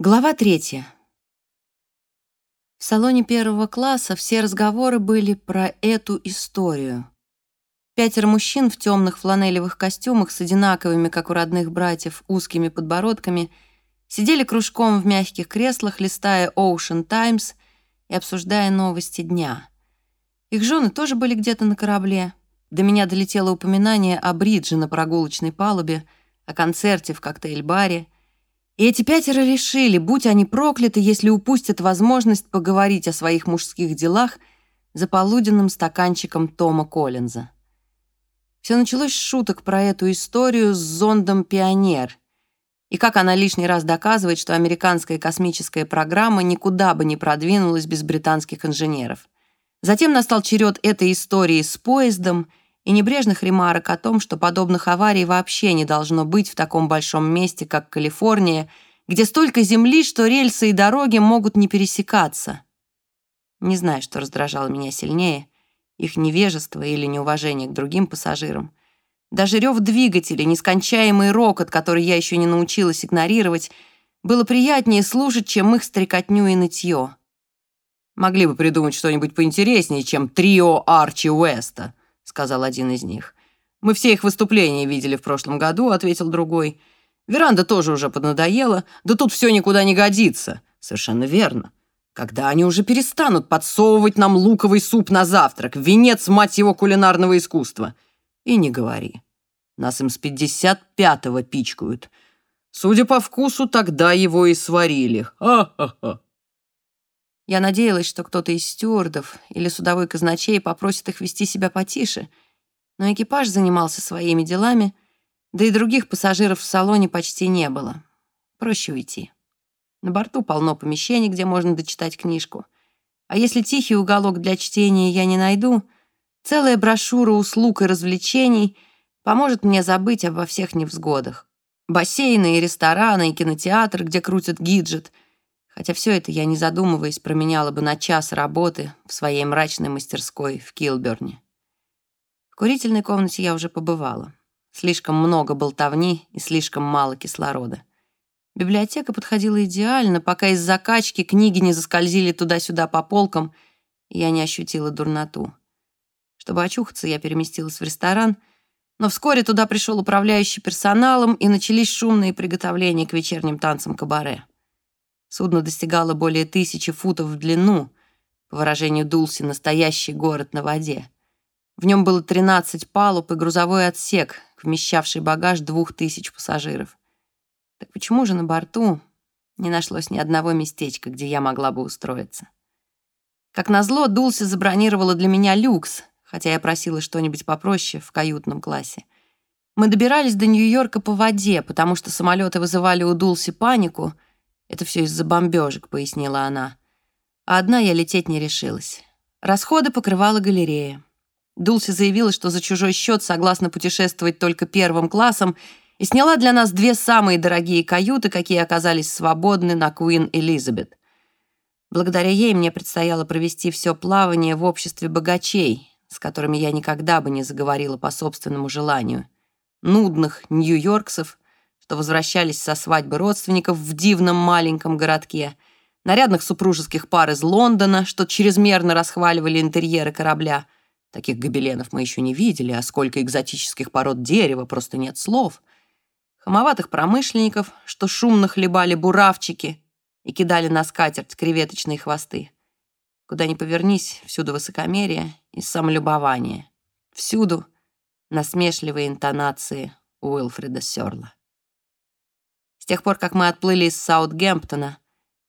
Глава третья. В салоне первого класса все разговоры были про эту историю. Пятеро мужчин в темных фланелевых костюмах с одинаковыми, как у родных братьев, узкими подбородками сидели кружком в мягких креслах, листая Ocean Times и обсуждая новости дня. Их жены тоже были где-то на корабле. До меня долетело упоминание о бридже на прогулочной палубе, о концерте в коктейль-баре — и эти пятеро решили, будь они прокляты, если упустят возможность поговорить о своих мужских делах за полуденным стаканчиком Тома Коллинза. Все началось с шуток про эту историю с зондом «Пионер», и как она лишний раз доказывает, что американская космическая программа никуда бы не продвинулась без британских инженеров. Затем настал черед этой истории с поездом и небрежных ремарок о том, что подобных аварий вообще не должно быть в таком большом месте, как Калифорния, где столько земли, что рельсы и дороги могут не пересекаться. Не знаю, что раздражало меня сильнее, их невежество или неуважение к другим пассажирам. Даже рев двигателя, нескончаемый рокот, который я еще не научилась игнорировать, было приятнее слушать, чем их стрекотню и нытье. Могли бы придумать что-нибудь поинтереснее, чем трио Арчи Уэста, сказал один из них. «Мы все их выступления видели в прошлом году», — ответил другой. «Веранда тоже уже поднадоела. Да тут все никуда не годится». «Совершенно верно. Когда они уже перестанут подсовывать нам луковый суп на завтрак, венец, мать его, кулинарного искусства?» «И не говори. Нас им с пятьдесят пятого пичкают. Судя по вкусу, тогда его и сварили. Ха-ха-ха». Я надеялась, что кто-то из стюардов или судовой казначей попросит их вести себя потише, но экипаж занимался своими делами, да и других пассажиров в салоне почти не было. Проще уйти. На борту полно помещений, где можно дочитать книжку. А если тихий уголок для чтения я не найду, целая брошюра услуг и развлечений поможет мне забыть обо всех невзгодах. Бассейны и рестораны, и кинотеатр, где крутят гиджет — хотя все это я, не задумываясь, променяла бы на час работы в своей мрачной мастерской в Килберне. В курительной комнате я уже побывала. Слишком много болтовни и слишком мало кислорода. Библиотека подходила идеально, пока из закачки книги не заскользили туда-сюда по полкам, я не ощутила дурноту. Чтобы очухаться, я переместилась в ресторан, но вскоре туда пришел управляющий персоналом, и начались шумные приготовления к вечерним танцам кабаре. Судно достигало более тысячи футов в длину, по выражению Дулси, настоящий город на воде. В нем было 13 палуб и грузовой отсек, вмещавший багаж двух тысяч пассажиров. Так почему же на борту не нашлось ни одного местечка, где я могла бы устроиться? Как назло, Дулси забронировала для меня люкс, хотя я просила что-нибудь попроще в каютном классе. Мы добирались до Нью-Йорка по воде, потому что самолеты вызывали у Дулси панику — «Это все из-за бомбежек», — пояснила она. А одна я лететь не решилась. Расходы покрывала галерея. Дулси заявила, что за чужой счет согласна путешествовать только первым классом и сняла для нас две самые дорогие каюты, какие оказались свободны на Куин Элизабет. Благодаря ей мне предстояло провести все плавание в обществе богачей, с которыми я никогда бы не заговорила по собственному желанию. Нудных нью-йорксов, что возвращались со свадьбы родственников в дивном маленьком городке, нарядных супружеских пар из Лондона, что чрезмерно расхваливали интерьеры корабля. Таких гобеленов мы еще не видели, а сколько экзотических пород дерева, просто нет слов. Хамоватых промышленников, что шумно хлебали буравчики и кидали на скатерть креветочные хвосты. Куда ни повернись, всюду высокомерие и самолюбование. Всюду насмешливые интонации Уилфреда Сёрла тех пор, как мы отплыли из Саутгемптона,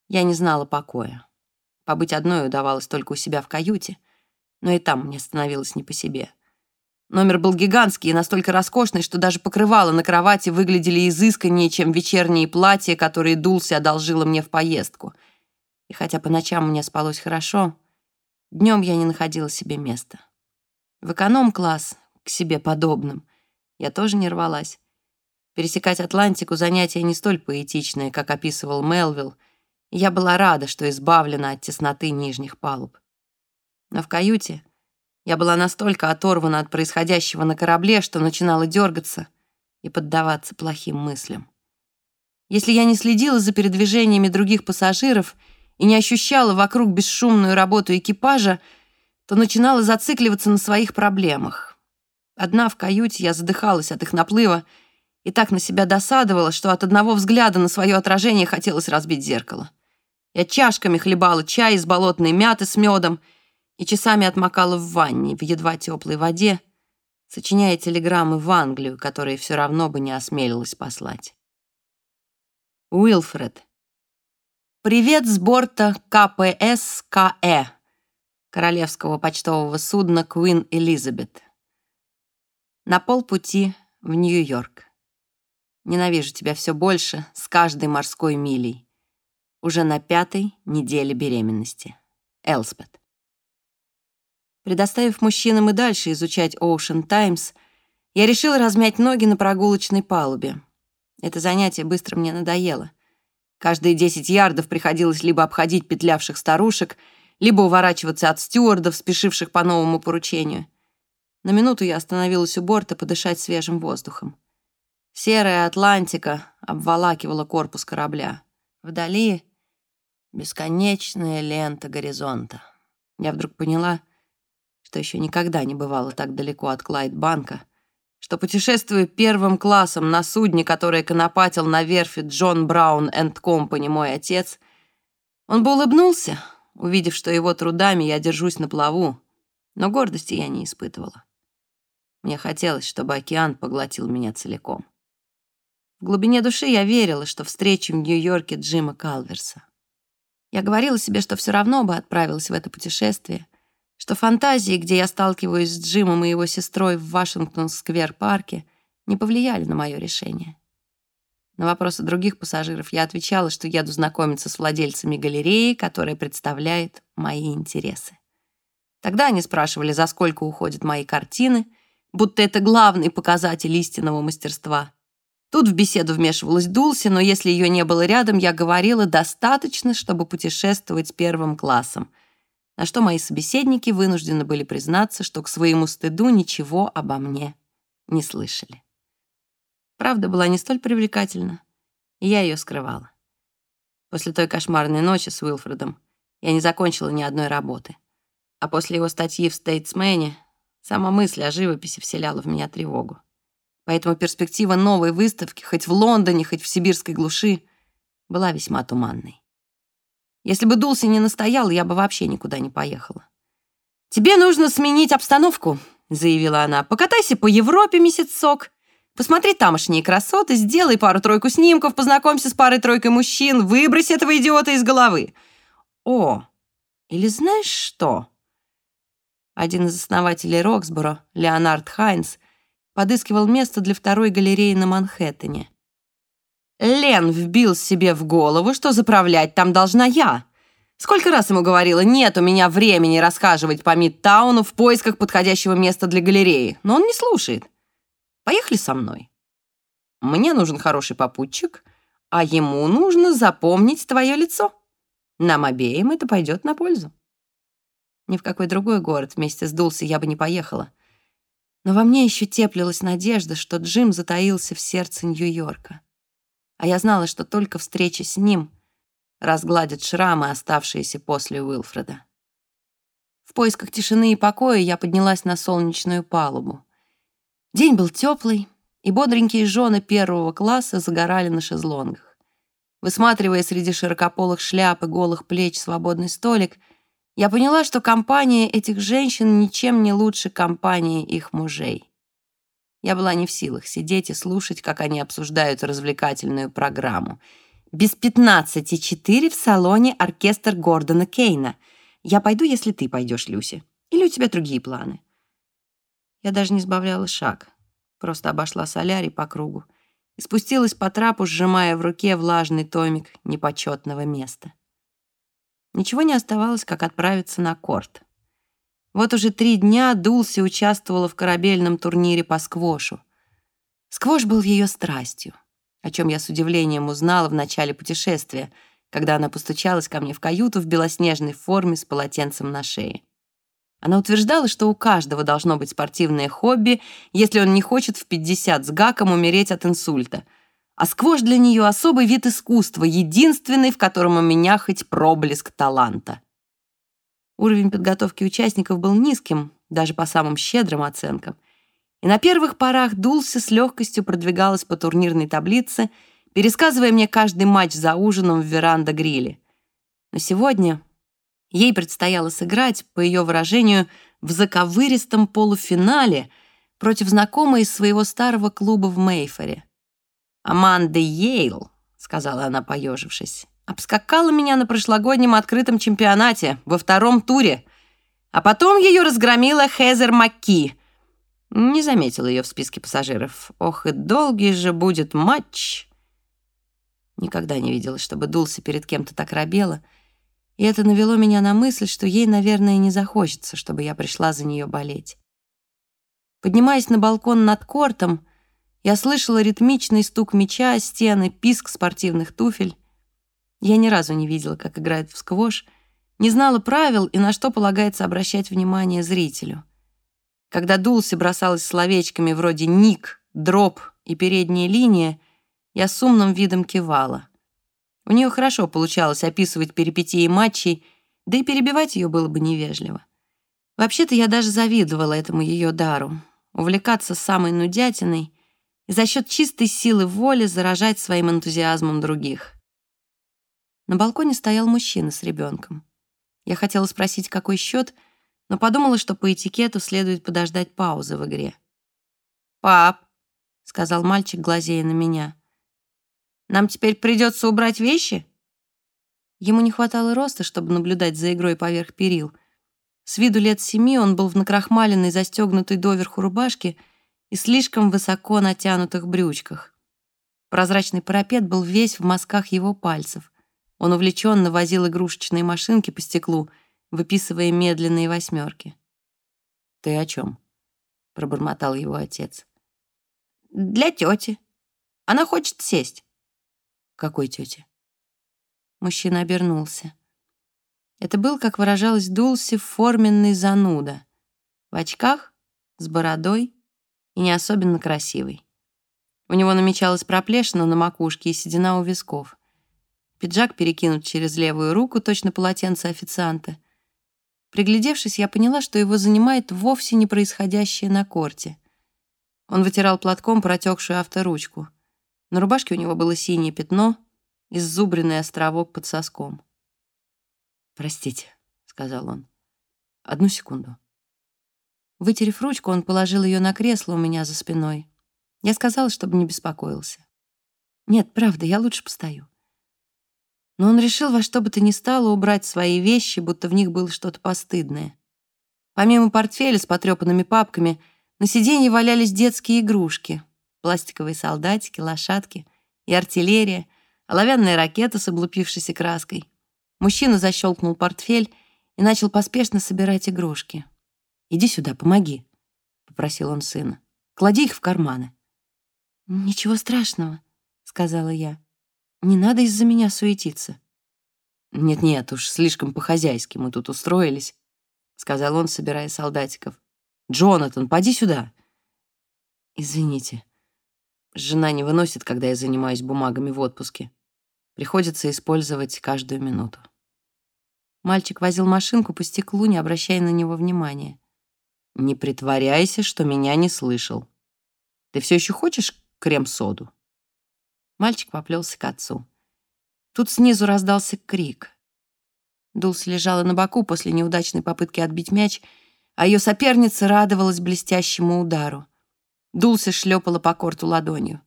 я не знала покоя. Побыть одной удавалось только у себя в каюте, но и там мне становилось не по себе. Номер был гигантский и настолько роскошный, что даже покрывала на кровати выглядели изысканнее, чем вечерние платья, которые Дулси одолжила мне в поездку. И хотя по ночам мне спалось хорошо, днем я не находила себе места. В эконом-класс, к себе подобным, я тоже не рвалась. Пересекать Атлантику — занятие не столь поэтичное, как описывал Мелвилл, я была рада, что избавлена от тесноты нижних палуб. Но в каюте я была настолько оторвана от происходящего на корабле, что начинала дергаться и поддаваться плохим мыслям. Если я не следила за передвижениями других пассажиров и не ощущала вокруг бесшумную работу экипажа, то начинала зацикливаться на своих проблемах. Одна в каюте я задыхалась от их наплыва и так на себя досадовала, что от одного взгляда на свое отражение хотелось разбить зеркало. Я чашками хлебала чай из болотной мяты с медом и часами отмокала в ванне в едва теплой воде, сочиняя телеграммы в Англию, которые все равно бы не осмелилась послать. Уилфред. Привет с борта КПС КЭ, королевского почтового судна Queen Elizabeth. На полпути в Нью-Йорк. Ненавижу тебя все больше с каждой морской милей. Уже на пятой неделе беременности. Элспет. Предоставив мужчинам и дальше изучать Ocean Times, я решила размять ноги на прогулочной палубе. Это занятие быстро мне надоело. Каждые 10 ярдов приходилось либо обходить петлявших старушек, либо уворачиваться от стюардов, спешивших по новому поручению. На минуту я остановилась у борта подышать свежим воздухом. Серая Атлантика обволакивала корпус корабля. Вдали бесконечная лента горизонта. Я вдруг поняла, что еще никогда не бывало так далеко от Клайд-банка, что путешествую первым классом на судне, которое конопатил на верфи Джон Браун энд Компани мой отец, он бы улыбнулся, увидев, что его трудами я держусь на плаву, но гордости я не испытывала. Мне хотелось, чтобы океан поглотил меня целиком. В глубине души я верила, что встречу в Нью-Йорке Джима Калверса. Я говорила себе, что все равно бы отправилась в это путешествие, что фантазии, где я сталкиваюсь с Джимом и его сестрой в Вашингтон-сквер-парке, не повлияли на мое решение. На вопросы других пассажиров я отвечала, что еду знакомиться с владельцами галереи, которая представляет мои интересы. Тогда они спрашивали, за сколько уходят мои картины, будто это главный показатель истинного мастерства. Тут в беседу вмешивалась Дулси, но если ее не было рядом, я говорила достаточно, чтобы путешествовать первым классом — на что мои собеседники вынуждены были признаться, что к своему стыду ничего обо мне не слышали. Правда была не столь привлекательна, и я ее скрывала. После той кошмарной ночи с Уилфредом я не закончила ни одной работы. А после его статьи в «Стейтсмене» сама мысль о живописи вселяла в меня тревогу. Поэтому перспектива новой выставки, хоть в Лондоне, хоть в сибирской глуши, была весьма туманной. Если бы Дулси не настоял, я бы вообще никуда не поехала. «Тебе нужно сменить обстановку», — заявила она. «Покатайся по Европе месяцок, посмотри тамошние красоты, сделай пару-тройку снимков, познакомься с парой-тройкой мужчин, выбрось этого идиота из головы». «О, или знаешь что?» Один из основателей Роксборо, Леонард Хайнс, подыскивал место для второй галереи на Манхэттене. Лен вбил себе в голову, что заправлять там должна я. Сколько раз ему говорила, нет у меня времени расхаживать по Мидтауну в поисках подходящего места для галереи, но он не слушает. Поехали со мной. Мне нужен хороший попутчик, а ему нужно запомнить твое лицо. Нам обеим это пойдет на пользу. Ни в какой другой город вместе с Дулси я бы не поехала. Но во мне еще теплилась надежда, что Джим затаился в сердце Нью-Йорка а я знала, что только встреча с ним разгладит шрамы, оставшиеся после Уилфреда. В поисках тишины и покоя я поднялась на солнечную палубу. День был теплый, и бодренькие жены первого класса загорали на шезлонгах. Высматривая среди широкополых шляп и голых плеч свободный столик, я поняла, что компания этих женщин ничем не лучше компании их мужей. Я была не в силах сидеть и слушать, как они обсуждают развлекательную программу. Без пятнадцати четыре в салоне оркестр Гордона Кейна. Я пойду, если ты пойдешь, Люси. Или у тебя другие планы? Я даже не сбавляла шаг. Просто обошла солярий по кругу и спустилась по трапу, сжимая в руке влажный томик непочетного места. Ничего не оставалось, как отправиться на корт. Вот уже три дня Дулси участвовала в корабельном турнире по сквошу. Сквош был ее страстью, о чем я с удивлением узнала в начале путешествия, когда она постучалась ко мне в каюту в белоснежной форме с полотенцем на шее. Она утверждала, что у каждого должно быть спортивное хобби, если он не хочет в 50 с гаком умереть от инсульта. А сквош для нее особый вид искусства, единственный, в котором у меня хоть проблеск таланта. Уровень подготовки участников был низким, даже по самым щедрым оценкам. И на первых порах Дулси с легкостью продвигалась по турнирной таблице, пересказывая мне каждый матч за ужином в веранда-гриле. Но сегодня ей предстояло сыграть, по ее выражению, в заковыристом полуфинале против знакомой из своего старого клуба в Мейфоре. «Аманда Йейл», — сказала она, поежившись, обскакала меня на прошлогоднем открытом чемпионате во втором туре, а потом ее разгромила Хезер Макки. Не заметила ее в списке пассажиров. Ох, и долгий же будет матч. Никогда не видела, чтобы Дулси перед кем-то так робела, и это навело меня на мысль, что ей, наверное, не захочется, чтобы я пришла за нее болеть. Поднимаясь на балкон над кортом, я слышала ритмичный стук мяча стены, писк спортивных туфель. Я ни разу не видела, как играет в сквош, не знала правил и на что полагается обращать внимание зрителю. Когда Дулси бросалась словечками вроде «ник», «дроп» и «передняя линия», я с умным видом кивала. У нее хорошо получалось описывать перипетии матчей, да и перебивать ее было бы невежливо. Вообще-то я даже завидовала этому ее дару — увлекаться самой нудятиной за счет чистой силы воли заражать своим энтузиазмом других. На балконе стоял мужчина с ребенком. Я хотела спросить, какой счет, но подумала, что по этикету следует подождать паузы в игре. «Пап», — сказал мальчик, глазея на меня, «нам теперь придется убрать вещи?» Ему не хватало роста, чтобы наблюдать за игрой поверх перил. С виду лет семи он был в накрахмаленной, застегнутой доверху рубашке и слишком высоко натянутых брючках. Прозрачный парапет был весь в мазках его пальцев — он увлеченно возил игрушечные машинки по стеклу, выписывая медленные восьмерки. «Ты о чем?» — пробормотал его отец. «Для тети. Она хочет сесть». «Какой тети?» Мужчина обернулся. Это был, как выражалась Дулси, форменный зануда. В очках, с бородой и не особенно красивый. У него намечалась проплешина на макушке и седина у висков. Пиджак перекинут через левую руку, точно полотенце официанта. Приглядевшись, я поняла, что его занимает вовсе не происходящее на корте. Он вытирал платком протекшую авторучку. На рубашке у него было синее пятно, иззубренный островок под соском. «Простите», — сказал он. «Одну секунду». Вытерев ручку, он положил ее на кресло у меня за спиной. Я сказала, чтобы не беспокоился. «Нет, правда, я лучше постою» но он решил во что бы то ни стало убрать свои вещи, будто в них было что-то постыдное. Помимо портфеля с потрепанными папками, на сиденье валялись детские игрушки, пластиковые солдатики, лошадки и артиллерия, оловянная ракета с облупившейся краской. Мужчина защелкнул портфель и начал поспешно собирать игрушки. «Иди сюда, помоги», — попросил он сына. «Клади их в карманы». «Ничего страшного», — сказала я. Не надо из-за меня суетиться». «Нет-нет, уж слишком по-хозяйски мы тут устроились», — сказал он, собирая солдатиков. «Джонатан, поди сюда». «Извините. Жена не выносит, когда я занимаюсь бумагами в отпуске. Приходится использовать каждую минуту». Мальчик возил машинку по стеклу, не обращая на него внимания. «Не притворяйся, что меня не слышал. Ты все еще хочешь крем-соду?» Мальчик поплелся к отцу. Тут снизу раздался крик. Дулси лежала на боку после неудачной попытки отбить мяч, а ее соперница радовалась блестящему удару. Дулси шлепала по корту ладонью.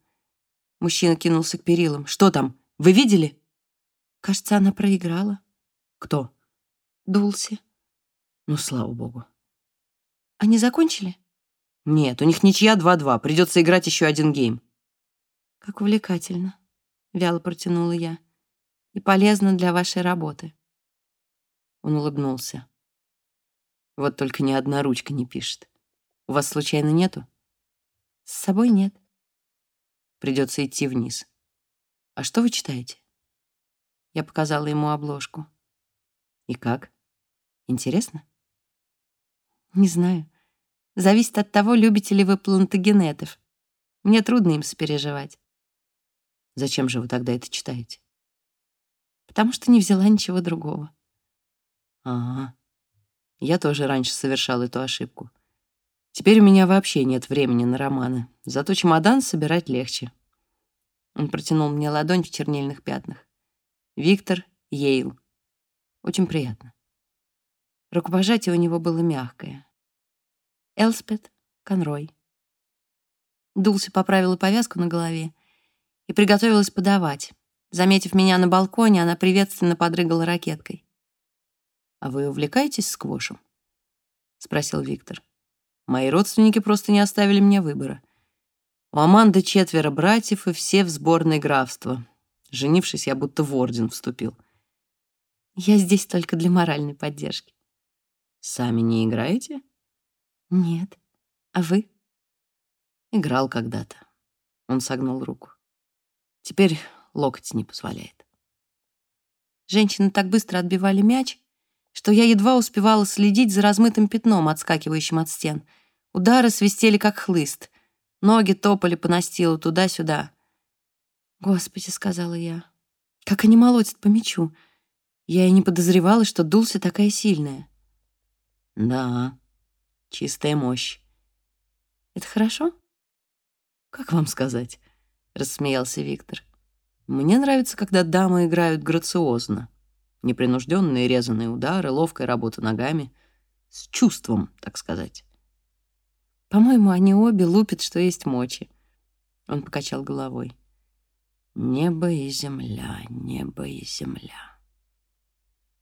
Мужчина кинулся к перилам. «Что там? Вы видели?» «Кажется, она проиграла». «Кто?» «Дулси». «Ну, слава богу». «Они закончили?» «Нет, у них ничья 2-2. Придется играть еще один гейм». «Как увлекательно», — вяло протянула я, «и полезно для вашей работы». Он улыбнулся. «Вот только ни одна ручка не пишет. У вас случайно нету?» «С собой нет». «Придется идти вниз. А что вы читаете?» Я показала ему обложку. «И как? Интересно?» «Не знаю. Зависит от того, любите ли вы плантагенетов. Мне трудно им сопереживать. Зачем же вы тогда это читаете? Потому что не взяла ничего другого. Ага. Я тоже раньше совершал эту ошибку. Теперь у меня вообще нет времени на романы. Зато чемодан собирать легче. Он протянул мне ладонь в чернильных пятнах. Виктор Йейл. Очень приятно. Рукопожатие у него было мягкое. Элспет Конрой. Дулси поправила повязку на голове и приготовилась подавать. Заметив меня на балконе, она приветственно подрыгала ракеткой. «А вы увлекаетесь сквошем?» — спросил Виктор. «Мои родственники просто не оставили мне выбора. У Аманды четверо братьев, и все в сборной графства. Женившись, я будто в орден вступил. Я здесь только для моральной поддержки. Сами не играете? Нет. А вы? Играл когда-то. Он согнул руку. Теперь локоть не позволяет. Женщины так быстро отбивали мяч, что я едва успевала следить за размытым пятном, отскакивающим от стен. Удары свистели, как хлыст. Ноги топали по настилу туда-сюда. «Господи», — сказала я, — «как они молотят по мячу!» Я и не подозревала, что Дулси такая сильная. Да, чистая мощь. Это хорошо? Как вам сказать? Рассмеялся Виктор. Мне нравится, когда дамы играют грациозно. Непринужденные резаные удары, ловкая работа ногами. С чувством, так сказать. По-моему, они обе лупят, что есть мочи. Он покачал головой. Небо и земля, небо и земля.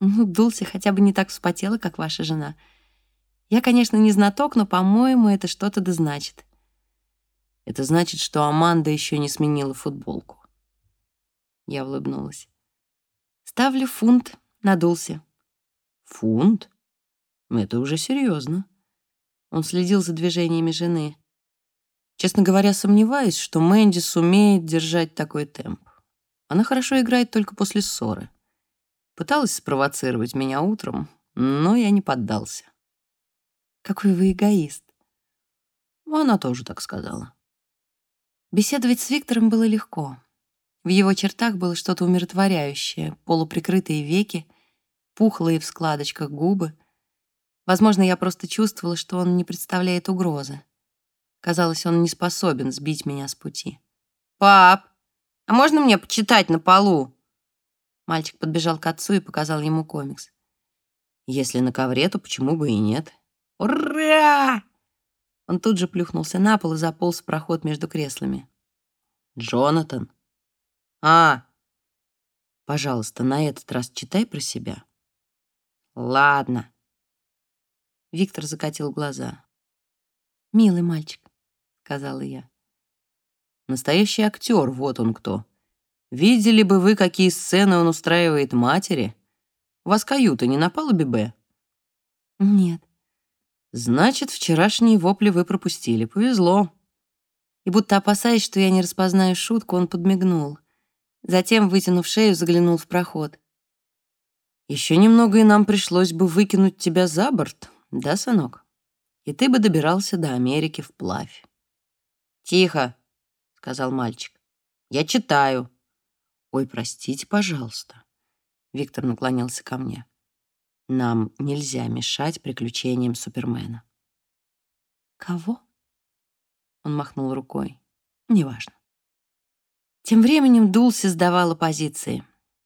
Ну, Дулси хотя бы не так вспотела, как ваша жена. Я, конечно, не знаток, но, по-моему, это что-то да значит. Это значит, что Аманда еще не сменила футболку. Я улыбнулась. Ставлю фунт на Дулси. Фунт? Это уже серьезно. Он следил за движениями жены. Честно говоря, сомневаюсь, что Мэнди сумеет держать такой темп. Она хорошо играет только после ссоры. Пыталась спровоцировать меня утром, но я не поддался. Какой вы эгоист. Она тоже так сказала. Беседовать с Виктором было легко. В его чертах было что-то умиротворяющее, полуприкрытые веки, пухлые в складочках губы. Возможно, я просто чувствовала, что он не представляет угрозы. Казалось, он не способен сбить меня с пути. «Пап, а можно мне почитать на полу?» Мальчик подбежал к отцу и показал ему комикс. Если на ковре, то почему бы и нет? Ура! Он тут же плюхнулся на пол и заполз в проход между креслами. Джонатан. А, пожалуйста, на этот раз читай про себя. Ладно. Виктор закатил глаза. «Милый мальчик», — сказала я. «Настоящий актер, вот он кто», Видели бы вы, какие сцены он устраивает матери? У вас каюта не на палубе Б? Нет. Значит, вчерашние вопли вы пропустили. Повезло. И будто опасаясь, что я не распознаю шутку, он подмигнул. Затем, вытянув шею, заглянул в проход. Еще немного, и нам пришлось бы выкинуть тебя за борт, да, сынок? И ты бы добирался до Америки вплавь. «Тихо», — сказал мальчик. «Я читаю». «Ой, простите, пожалуйста». Виктор наклонился ко мне. «Нам нельзя мешать приключениям Супермена». «Кого?» Он махнул рукой. «Неважно». Тем временем Дулси сдавала позиции.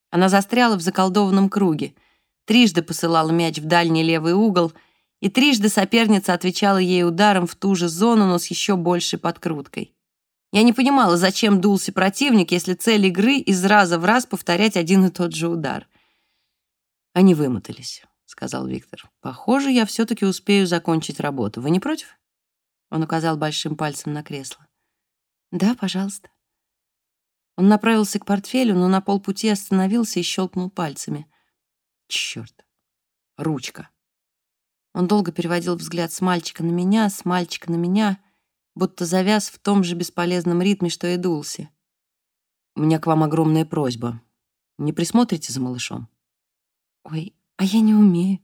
Она застряла в заколдованном круге, трижды посылала мяч в дальний левый угол, и трижды соперница отвечала ей ударом в ту же зону, но с еще большей подкруткой. Я не понимала, зачем дулся противник, если цель игры из раза в раз повторять один и тот же удар. «Они вымотались», — сказал Виктор. «Похоже, я все-таки успею закончить работу. Вы не против?» Он указал большим пальцем на кресло. «Да, пожалуйста». Он направился к портфелю, но на полпути остановился и щелкнул пальцами. Черт, ручка. Он долго переводил взгляд с мальчика на меня, с мальчика на меня — будто завяз в том же бесполезном ритме, что и дулся. «У меня к вам огромная просьба. Не присмотрите за малышом?» «Ой, а я не умею».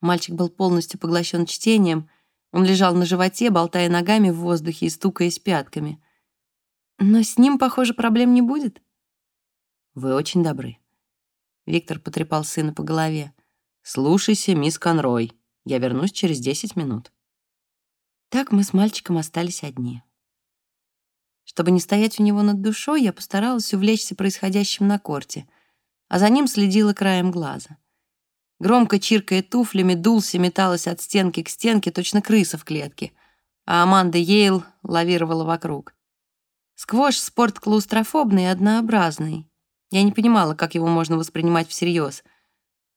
Мальчик был полностью поглощен чтением. Он лежал на животе, болтая ногами в воздухе и стукаясь пятками. Но с ним, похоже, проблем не будет. Вы очень добры. Виктор потрепал сына по голове. «Слушайся, мисс Конрой. Я вернусь через десять минут». Так мы с мальчиком остались одни. Чтобы не стоять у него над душой, я постаралась увлечься происходящим на корте, а за ним следила краем глаза. Громко чиркая туфлями, Дулси металась от стенки к стенке, точно крыса в клетке, а Аманда Йейл лавировала вокруг. Сквош — спорт клаустрофобный и однообразный. Я не понимала, как его можно воспринимать всерьез.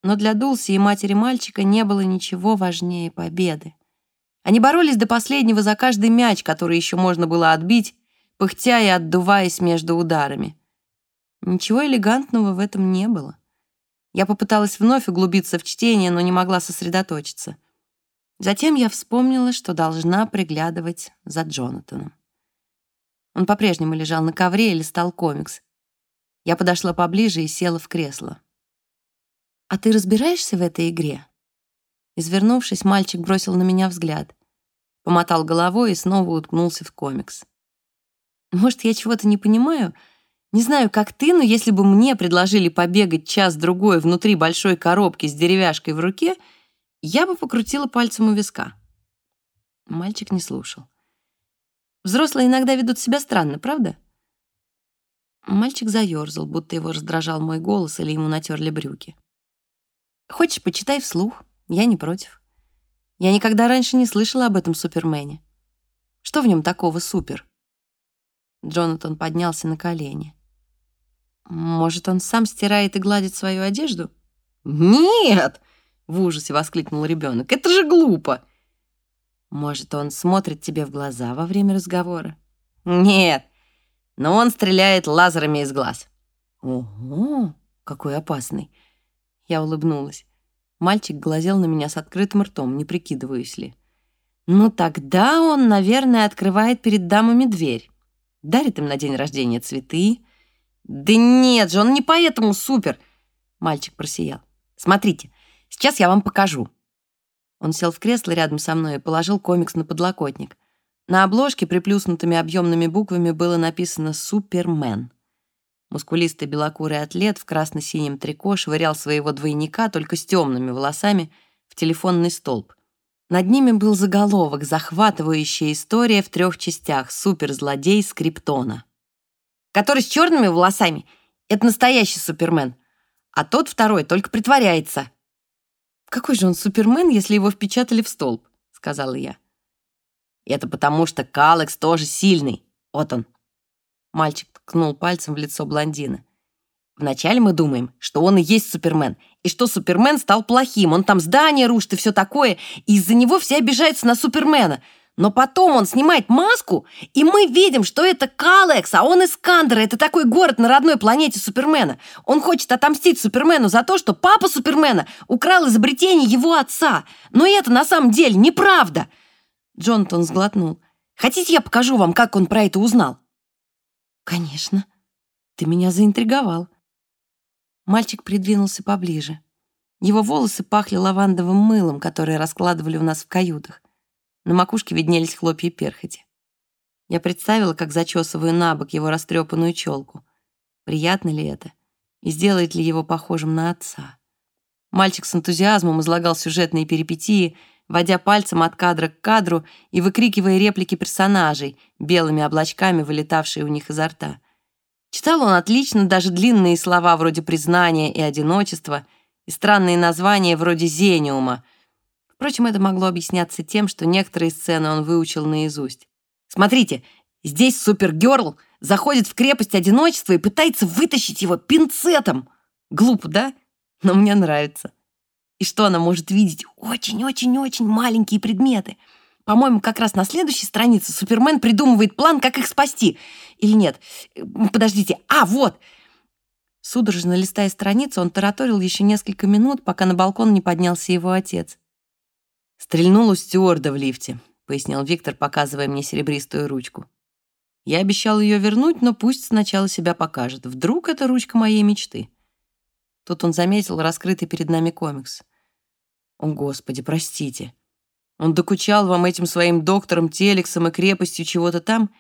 Но для Дулси и матери мальчика не было ничего важнее победы. Они боролись до последнего за каждый мяч, который еще можно было отбить, пыхтя и отдуваясь между ударами. Ничего элегантного в этом не было. Я попыталась вновь углубиться в чтение, но не могла сосредоточиться. Затем я вспомнила, что должна приглядывать за Джонатаном. Он по-прежнему лежал на ковре и листал комикс. Я подошла поближе и села в кресло. «А ты разбираешься в этой игре?» Извернувшись, мальчик бросил на меня взгляд, помотал головой и снова уткнулся в комикс. «Может, я чего-то не понимаю? Не знаю, как ты, но если бы мне предложили побегать час-другой внутри большой коробки с деревяшкой в руке, я бы покрутила пальцем у виска». Мальчик не слушал. «Взрослые иногда ведут себя странно, правда?» Мальчик заерзал, будто его раздражал мой голос или ему натерли брюки. «Хочешь, почитай вслух? Я не против. Я никогда раньше не слышала об этом Супермене. Что в нем такого супер?» Джонатан поднялся на колени. «Может, он сам стирает и гладит свою одежду?» «Нет!» — в ужасе воскликнул ребенок. «Это же глупо!» «Может, он смотрит тебе в глаза во время разговора?» «Нет, но он стреляет лазерами из глаз. Ого, какой опасный. Я улыбнулась. Мальчик глазел на меня с открытым ртом, не прикидываюсь ли. Ну тогда он, наверное, открывает перед дамами дверь. Дарит им на день рождения цветы. Да нет же, он не поэтому супер. Мальчик просиял. Смотрите, сейчас я вам покажу. Он сел в кресло рядом со мной и положил комикс на подлокотник. На обложке приплюснутыми объемными буквами было написано «Супермен». Мускулистый белокурый атлет в красно-синем трико швырял своего двойника только с темными волосами в телефонный столб. Над ними был заголовок «Захватывающая история в трех частях. Суперзлодей Скриптона». Который с черными волосами — это настоящий Супермен, а тот второй только притворяется. «Какой же он Супермен, если его впечатали в столб?» — сказала я. Это потому, что Калекс тоже сильный. Вот он. Мальчик ткнул пальцем в лицо блондина. Вначале мы думаем, что он и есть Супермен, и что Супермен стал плохим, он там здание рушит и все такое, и из-за него все обижаются на Супермена. Но потом он снимает маску, и мы видим, что это Калекс, а он Искандер, это такой город на родной планете Супермена. Он хочет отомстить Супермену за то, что папа Супермена украл изобретение его отца. Но это на самом деле неправда. Джонатан сглотнул. «Хотите, я покажу вам, как он про это узнал?» «Конечно. Ты меня заинтриговал». Мальчик придвинулся поближе. Его волосы пахли лавандовым мылом, которое раскладывали у нас в каютах. На макушке виднелись хлопья перхоти. Я представила, как зачесываю на бок его растрепанную челку. Приятно ли это? И сделает ли его похожим на отца? Мальчик с энтузиазмом излагал сюжетные перипетии — водя пальцем от кадра к кадру и выкрикивая реплики персонажей, белыми облачками, вылетавшие у них изо рта. Читал он отлично даже длинные слова вроде «признание» и «одиночество», и странные названия вроде «зениума». Впрочем, это могло объясняться тем, что некоторые сцены он выучил наизусть. «Смотрите, здесь Супергерл заходит в крепость одиночества и пытается вытащить его пинцетом. Глупо, да? Но мне нравится. И что она может видеть? Очень-очень-очень маленькие предметы. По-моему, как раз на следующей странице Супермен придумывает план, как их спасти. Или нет? Подождите. А, вот! Судорожно листая страницу, он тараторил еще несколько минут, пока на балкон не поднялся его отец. «Стрельнул у стюарда в лифте», — пояснил Виктор, показывая мне серебристую ручку. Я обещал ее вернуть, но пусть сначала себя покажет. Вдруг это ручка моей мечты. Тут он заметил раскрытый перед нами комикс. О, Господи, простите. Он докучал вам этим своим доктором Телексом и крепостью чего-то там?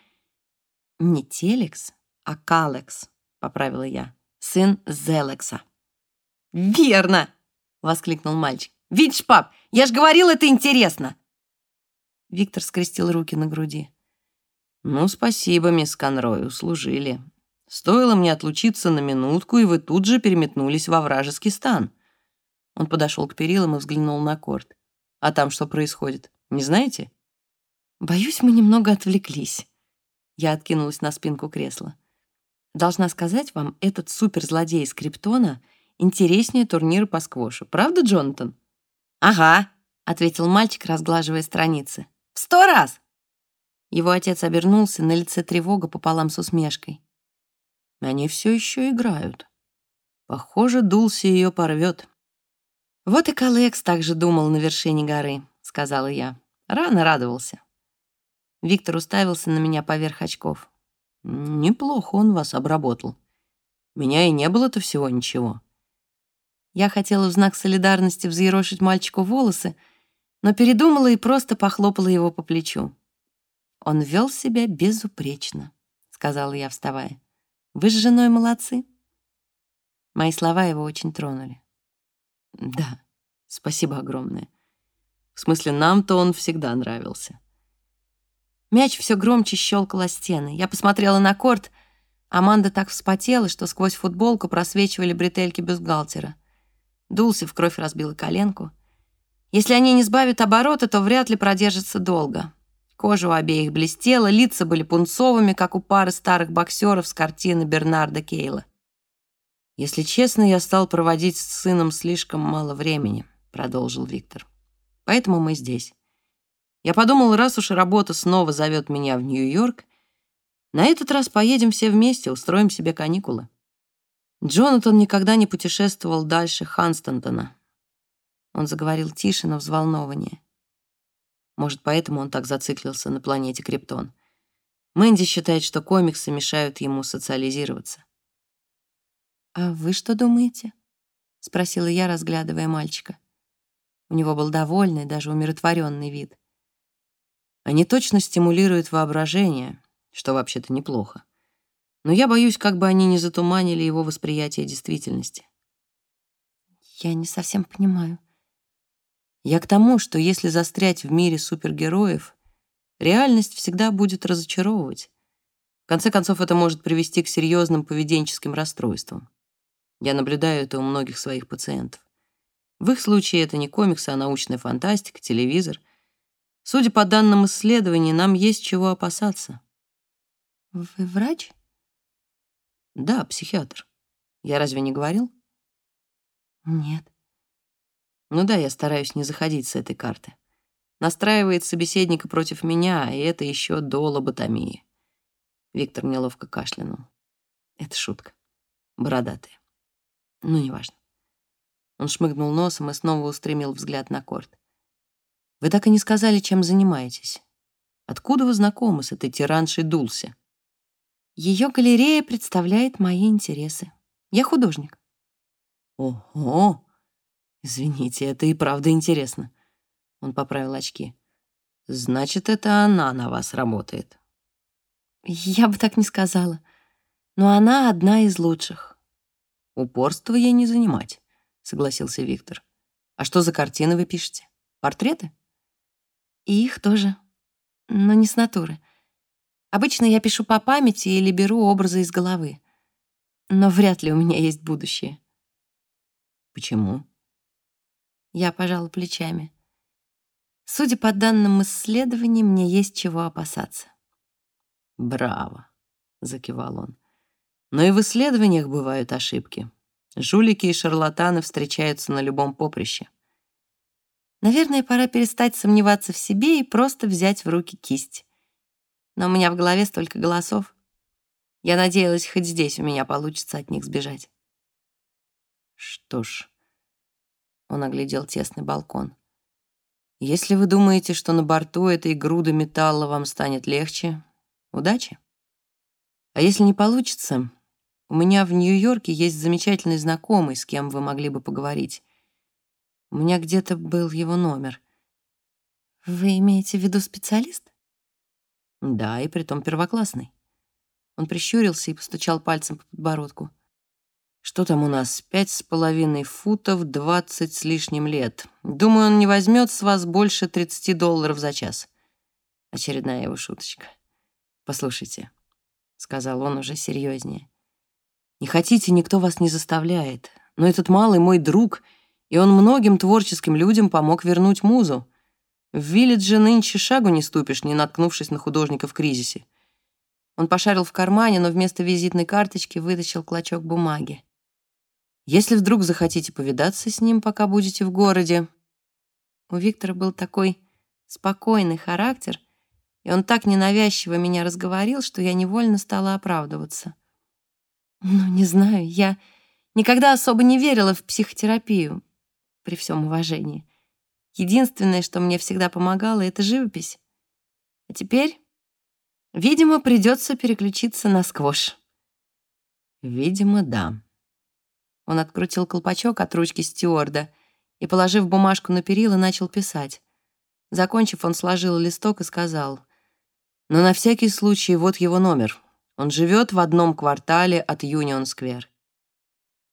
Не Телекс, а Калекс, поправила я. Сын Зелекса. Верно, воскликнул мальчик. Видишь, пап, я ж говорил, это интересно. Виктор скрестил руки на груди. «Ну, спасибо, мисс Конрой, услужили. Стоило мне отлучиться на минутку, и вы тут же переметнулись во вражеский стан». Он подошел к перилам и взглянул на корт. «А там что происходит, не знаете?» «Боюсь, мы немного отвлеклись». Я откинулась на спинку кресла. «Должна сказать вам, этот суперзлодей из Криптона интереснее турнира по сквошу. Правда, Джонатан?» «Ага», — ответил мальчик, разглаживая страницы. В сто раз!» Его отец обернулся, на лице тревога пополам с усмешкой. «Они все еще играют. Похоже, Дулси ее порвет». «Вот и Калекс также думал на вершине горы», — сказала я. Рано радовался. Виктор уставился на меня поверх очков. «Неплохо он вас обработал. Меня и не было-то всего ничего». Я хотела в знак солидарности взъерошить мальчику волосы, но передумала и просто похлопала его по плечу. «Он вел себя безупречно», — сказала я, вставая. «Вы с женой молодцы». Мои слова его очень тронули. «Да, спасибо огромное. В смысле, нам-то он всегда нравился». Мяч все громче щелкал о стены. Я посмотрела на корт. Аманда так вспотела, что сквозь футболку просвечивали бретельки бюстгальтера. Дулся в кровь разбила коленку. Если они не сбавят обороты, то вряд ли продержатся долго. Кожа у обеих блестела, лица были пунцовыми, как у пары старых боксеров с картины Бернарда Кейла. «Если честно, я стал проводить с сыном слишком мало времени», — продолжил Виктор. «Поэтому мы здесь. Я подумал, раз уж работа снова зовет меня в Нью-Йорк, на этот раз поедем все вместе, устроим себе каникулы. Джонатан никогда не путешествовал дальше Ханстонтона, он заговорил тише, но взволнованнее. Может, поэтому он так зациклился на планете Криптон. Мэнди считает, что комиксы мешают ему социализироваться. «А вы что думаете?» — спросила я, разглядывая мальчика. У него был довольный, даже умиротворенный вид. Они точно стимулируют воображение, что вообще-то неплохо. Но я боюсь, как бы они не затуманили его восприятие действительности. Я не совсем понимаю. Я к тому, что если застрять в мире супергероев, реальность всегда будет разочаровывать. В конце концов, это может привести к серьезным поведенческим расстройствам. Я наблюдаю это у многих своих пациентов. В их случае это не комиксы, а научная фантастика, телевизор. Судя по данным исследований, нам есть чего опасаться. Вы врач? Да, психиатр. Я разве не говорил? Нет. Ну да, я стараюсь не заходить с этой карты. Настраивает собеседника против меня, и это еще до лоботомии. Виктор неловко кашлянул. Это шутка. Бородатая. Ну, неважно. Он шмыгнул носом и снова устремил взгляд на корт. «Вы так и не сказали, чем занимаетесь. Откуда вы знакомы с этой тираншей Дулси?» Ее галерея представляет мои интересы. Я художник. Ого! «Извините, это и правда интересно». Он поправил очки. «Значит, это она на вас работает». «Я бы так не сказала. Но она одна из лучших». «Упорство ей не занимать», — согласился Виктор. «А что за картины вы пишете? Портреты?» «И их тоже, но не с натуры. Обычно я пишу по памяти или беру образы из головы. Но вряд ли у меня есть будущее». «Почему?» Я пожала плечами. Судя по данным исследований, мне есть чего опасаться. «Браво!» — закивал он. «Но и в исследованиях бывают ошибки. Жулики и шарлатаны встречаются на любом поприще». Наверное, пора перестать сомневаться в себе и просто взять в руки кисть. Но у меня в голове столько голосов. Я надеялась, хоть здесь у меня получится от них сбежать. Что ж, он оглядел тесный балкон. «Если вы думаете, что на борту этой груды металла вам станет легче, удачи. А если не получится, у меня в Нью-Йорке есть замечательный знакомый, с кем вы могли бы поговорить. У меня где-то был его номер». «Вы имеете в виду специалист?» «Да, и притом первоклассный. Он прищурился и постучал пальцем по подбородку. Что там у нас? Пять с половиной футов, двадцать с лишним лет. Думаю, он не возьмет с вас больше тридцати долларов за час. Очередная его шуточка. Послушайте, — сказал он уже серьезнее. Не хотите, никто вас не заставляет. Но этот малый мой друг, и он многим творческим людям помог вернуть музу. В Виллидже нынче шагу не ступишь, не наткнувшись на художника в кризисе. Он пошарил в кармане, но вместо визитной карточки вытащил клочок бумаги. Если вдруг захотите повидаться с ним, пока будете в городе. У Виктора был такой спокойный характер, и он так ненавязчиво меня разговорил, что я невольно стала оправдываться. Ну, не знаю, я никогда особо не верила в психотерапию, при всем уважении. Единственное, что мне всегда помогало, — это живопись. А теперь, видимо, придется переключиться на сквош. Видимо, да. Он открутил колпачок от ручки стюарда и, положив бумажку на перила, начал писать. Закончив, он сложил листок и сказал, «Но на всякий случай вот его номер. Он живет в одном квартале от Юнион-сквер».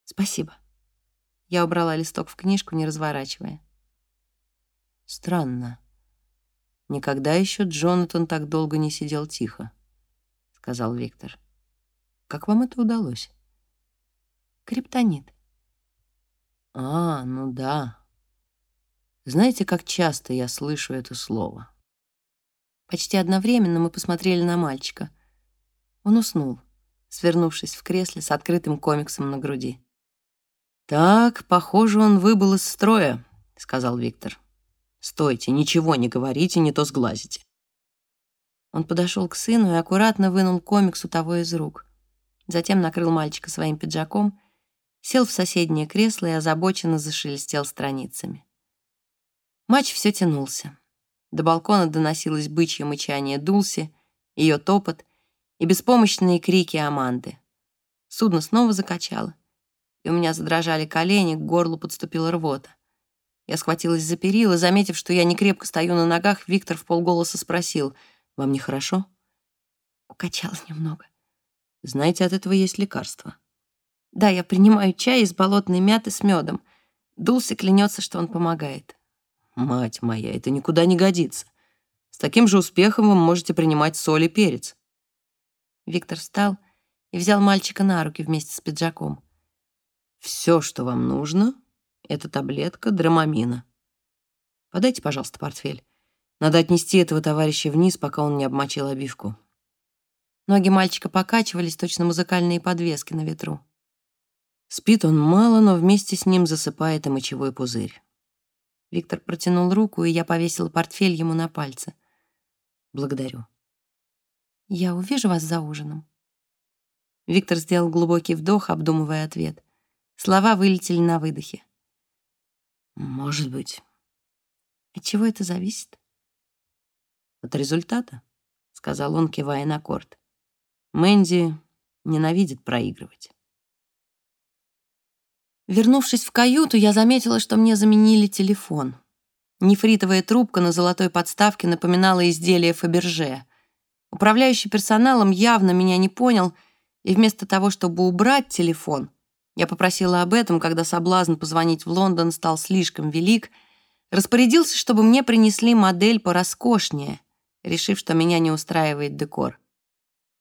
«Спасибо». Я убрала листок в книжку, не разворачивая. «Странно. Никогда еще Джонатан так долго не сидел тихо», — сказал Виктор. «Как вам это удалось?» Криптонит. А, ну да. Знаете, как часто я слышу это слово? Почти одновременно мы посмотрели на мальчика. Он уснул, свернувшись в кресле с открытым комиксом на груди. «Так, похоже, он выбыл из строя», — сказал Виктор. «Стойте, ничего не говорите, не то сглазите». Он подошел к сыну и аккуратно вынул комикс у того из рук. Затем накрыл мальчика своим пиджаком сел в соседнее кресло и озабоченно зашелестел страницами. Матч все тянулся. До балкона доносилось бычье мычание Дулси, ее топот и беспомощные крики Аманды. Судно снова закачало, и у меня задрожали колени, к горлу подступила рвота. Я схватилась за перила, заметив, что я не крепко стою на ногах, Виктор в полголоса спросил, «Вам нехорошо?» Укачалась немного. «Знаете, от этого есть лекарство». Да, я принимаю чай из болотной мяты с медом. Дулси клянется, что он помогает. Мать моя, это никуда не годится. С таким же успехом вы можете принимать соль и перец. Виктор встал и взял мальчика на руки вместе с пиджаком. Все, что вам нужно, это таблетка драмамина. Подайте, пожалуйста, портфель. Надо отнести этого товарища вниз, пока он не обмочил обивку. Ноги мальчика покачивались, точно музыкальные подвески на ветру. Спит он мало, но вместе с ним засыпает и мочевой пузырь. Виктор протянул руку, и я повесила портфель ему на пальцы. Благодарю. Я увижу вас за ужином. Виктор сделал глубокий вдох, обдумывая ответ. Слова вылетели на выдохе. Может быть. От чего это зависит? От результата, сказал он, кивая на корт. Мэнди ненавидит проигрывать. Вернувшись в каюту, я заметила, что мне заменили телефон. Нефритовая трубка на золотой подставке напоминала изделие Фаберже. Управляющий персоналом явно меня не понял, и вместо того, чтобы убрать телефон, я попросила об этом, когда соблазн позвонить в Лондон стал слишком велик, распорядился, чтобы мне принесли модель пороскошнее, решив, что меня не устраивает декор.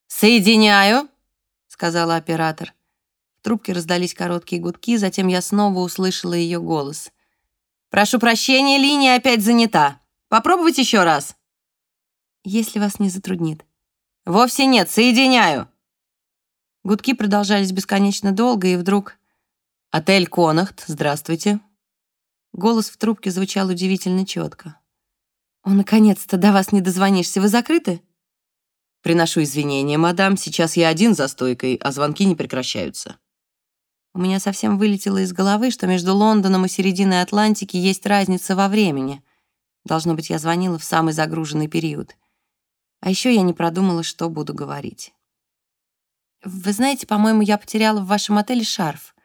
«Соединяю», — сказала оператор трубке раздались короткие гудки, затем я снова услышала ее голос. «Прошу прощения, линия опять занята. Попробовать еще раз». «Если вас не затруднит». «Вовсе нет, соединяю». Гудки продолжались бесконечно долго, и вдруг... «Отель Конахт, здравствуйте». Голос в трубке звучал удивительно четко. «О, наконец-то до вас не дозвонишься. Вы закрыты?» «Приношу извинения, мадам. Сейчас я один за стойкой, а звонки не прекращаются». У меня совсем вылетело из головы, что между Лондоном и серединой Атлантики есть разница во времени. Должно быть, я звонила в самый загруженный период. А еще я не продумала, что буду говорить. Вы знаете, по-моему, я потеряла в вашем отеле шарф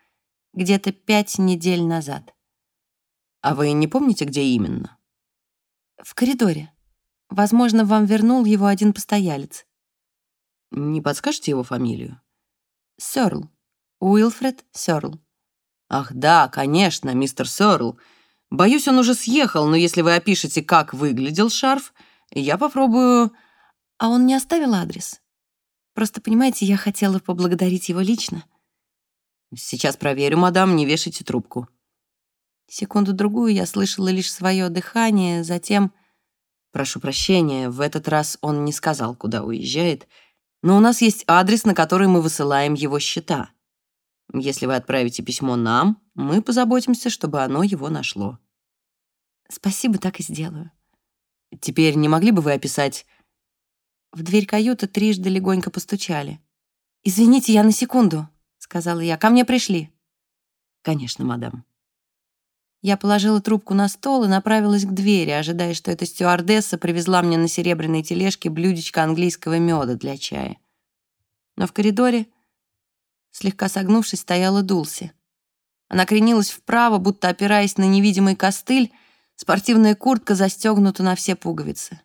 где-то пять недель назад. А вы не помните, где именно? В коридоре. Возможно, вам вернул его один постоялец. Не подскажете его фамилию? Сёрл. Уилфред Сёрл. Ах, да, конечно, мистер Сёрл. Боюсь, он уже съехал, но если вы опишете, как выглядел шарф, я попробую... А он не оставил адрес? Просто, понимаете, я хотела поблагодарить его лично. Сейчас проверю, мадам, не вешайте трубку. Секунду-другую я слышала лишь свое дыхание, затем... Прошу прощения, в этот раз он не сказал, куда уезжает, но у нас есть адрес, на который мы высылаем его счета. Если вы отправите письмо нам, мы позаботимся, чтобы оно его нашло. Спасибо, так и сделаю. Теперь не могли бы вы описать... В дверь каюты трижды легонько постучали. «Извините, я на секунду», — сказала я. «Ко мне пришли». «Конечно, мадам». Я положила трубку на стол и направилась к двери, ожидая, что эта стюардесса привезла мне на серебряной тележке блюдечко английского меда для чая. Но в коридоре, слегка согнувшись, стояла Дулси. Она кренилась вправо, будто опираясь на невидимый костыль, спортивная куртка застегнута на все пуговицы.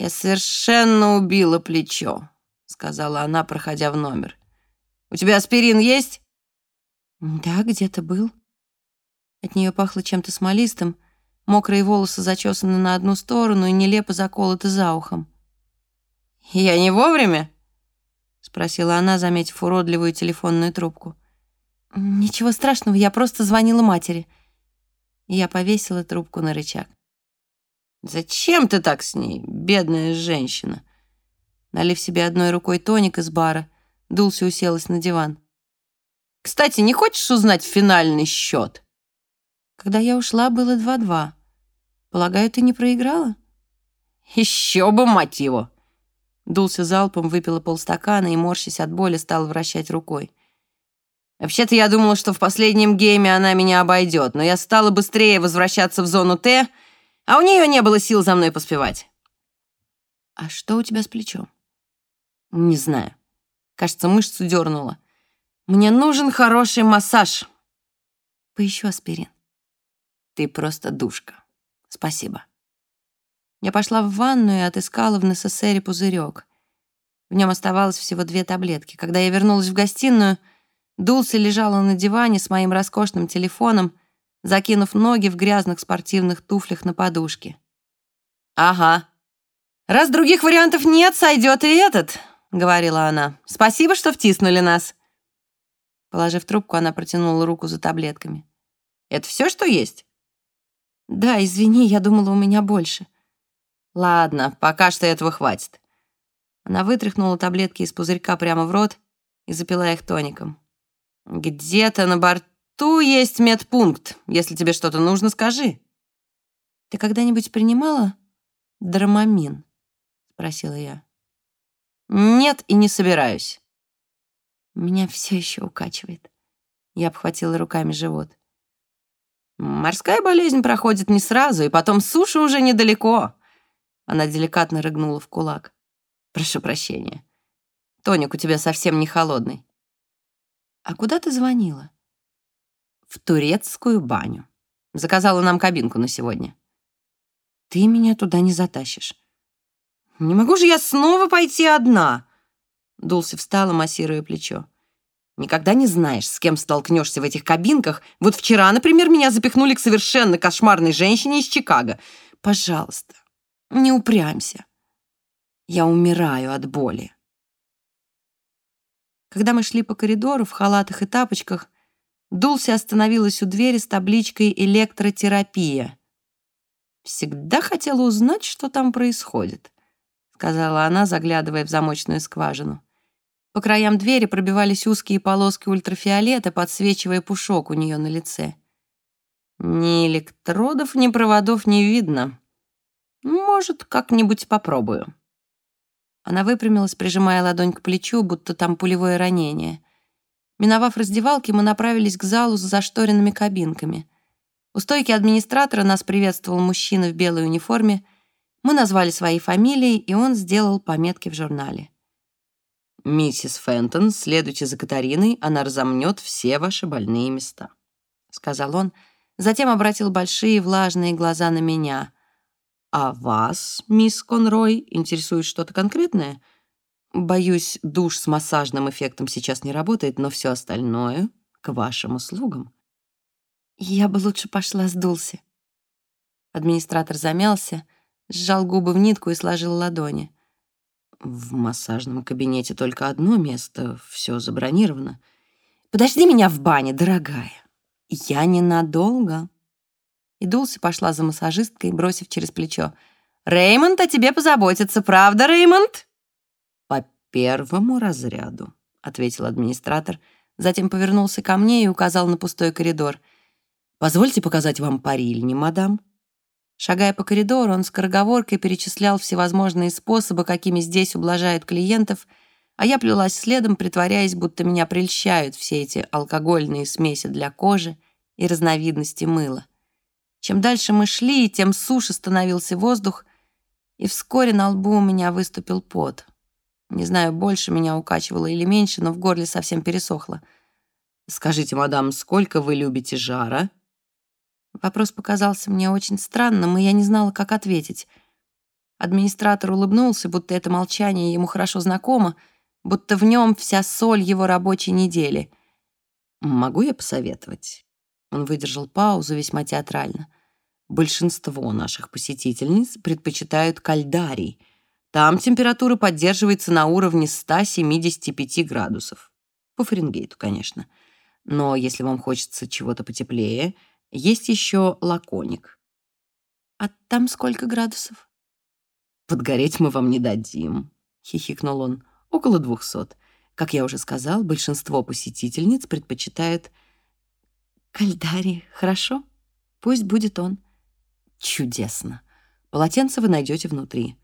«Я совершенно убила плечо», — сказала она, проходя в номер. «У тебя аспирин есть?» «Да, где-то был». От нее пахло чем-то смолистым, мокрые волосы зачесаны на одну сторону и нелепо заколоты за ухом. «Я не вовремя?» — спросила она, заметив уродливую телефонную трубку. «Ничего страшного, я просто звонила матери». И я повесила трубку на рычаг. «Зачем ты так с ней, бедная женщина?» Налив себе одной рукой тоник из бара, Дулси уселась на диван. «Кстати, не хочешь узнать финальный счет?» «Когда я ушла, было два-два. Полагаю, ты не проиграла?» «Еще бы, мать его!» Дулся залпом, выпила полстакана и, морщась от боли, стал вращать рукой. «Вообще-то я думала, что в последнем гейме она меня обойдет, но я стала быстрее возвращаться в зону Т, а у нее не было сил за мной поспевать. «А что у тебя с плечом?» «Не знаю. Кажется, мышцу дернула. Мне нужен хороший массаж». «Поищу аспирин». «Ты просто душка. Спасибо». Я пошла в ванную и отыскала в НССРе пузырек. В нем оставалось всего две таблетки. Когда я вернулась в гостиную, Дулси лежала на диване с моим роскошным телефоном — закинув ноги в грязных спортивных туфлях на подушке. «Ага. Раз других вариантов нет, сойдет и этот», — говорила она. «Спасибо, что втиснули нас». Положив трубку, она протянула руку за таблетками. «Это все, что есть?» «Да, извини, я думала, у меня больше». «Ладно, пока что этого хватит». Она вытряхнула таблетки из пузырька прямо в рот и запила их тоником. «Где-то на борту борту есть медпункт. Если тебе что-то нужно, скажи». «Ты когда-нибудь принимала драмамин?» — спросила я. «Нет, и не собираюсь». Меня все еще укачивает. Я обхватила руками живот. «Морская болезнь проходит не сразу, и потом суша уже недалеко». Она деликатно рыгнула в кулак. «Прошу прощения. Тоник у тебя совсем не холодный». «А куда ты звонила?» В турецкую баню. Заказала нам кабинку на сегодня. Ты меня туда не затащишь. Не могу же я снова пойти одна. Дулси встала, массируя плечо. Никогда не знаешь, с кем столкнешься в этих кабинках. Вот вчера, например, меня запихнули к совершенно кошмарной женщине из Чикаго. Пожалуйста, не упрямься. Я умираю от боли. Когда мы шли по коридору в халатах и тапочках, Дулси остановилась у двери с табличкой «Электротерапия». «Всегда хотела узнать, что там происходит», — сказала она, заглядывая в замочную скважину. По краям двери пробивались узкие полоски ультрафиолета, подсвечивая пушок у нее на лице. «Ни электродов, ни проводов не видно. Может, как-нибудь попробую». Она выпрямилась, прижимая ладонь к плечу, будто там пулевое ранение. Миновав раздевалки, мы направились к залу с зашторенными кабинками. У стойки администратора нас приветствовал мужчина в белой униформе. Мы назвали свои фамилии, и он сделал пометки в журнале. «Миссис Фентон, следуйте за Катариной, она разомнет все ваши больные места», — сказал он. Затем обратил большие влажные глаза на меня. «А вас, мисс Конрой, интересует что-то конкретное? Боюсь, душ с массажным эффектом сейчас не работает, но все остальное к вашим услугам. Я бы лучше пошла с Дулси. Администратор замялся, сжал губы в нитку и сложил ладони. В массажном кабинете только одно место, все забронировано. Подожди меня в бане, дорогая. Я ненадолго. И Дулси пошла за массажисткой, бросив через плечо. «Реймонд о тебе позаботится, правда, Реймонд?» «По первому разряду», — ответил администратор, затем повернулся ко мне и указал на пустой коридор. «Позвольте показать вам парильни, мадам». Шагая по коридору, он скороговоркой перечислял всевозможные способы, какими здесь ублажают клиентов, а я плелась следом, притворяясь, будто меня прельщают все эти алкогольные смеси для кожи и разновидности мыла. Чем дальше мы шли, тем суше становился воздух, и вскоре на лбу у меня выступил пот. Не знаю, больше меня укачивало или меньше, но в горле совсем пересохло. «Скажите, мадам, сколько вы любите жара?» Вопрос показался мне очень странным, и я не знала, как ответить. Администратор улыбнулся, будто это молчание ему хорошо знакомо, будто в нем вся соль его рабочей недели. «Могу я посоветовать?» Он выдержал паузу весьма театрально. «Большинство наших посетительниц предпочитают кальдарий. Там температура поддерживается на уровне 175 градусов. По Фаренгейту, конечно. Но если вам хочется чего-то потеплее, есть еще лаконик. «А там сколько градусов?» «Подгореть мы вам не дадим», — хихикнул он. «Около двухсот. Как я уже сказал, большинство посетительниц предпочитает Кальдарий, хорошо? Пусть будет он. Чудесно. Полотенце вы найдете внутри.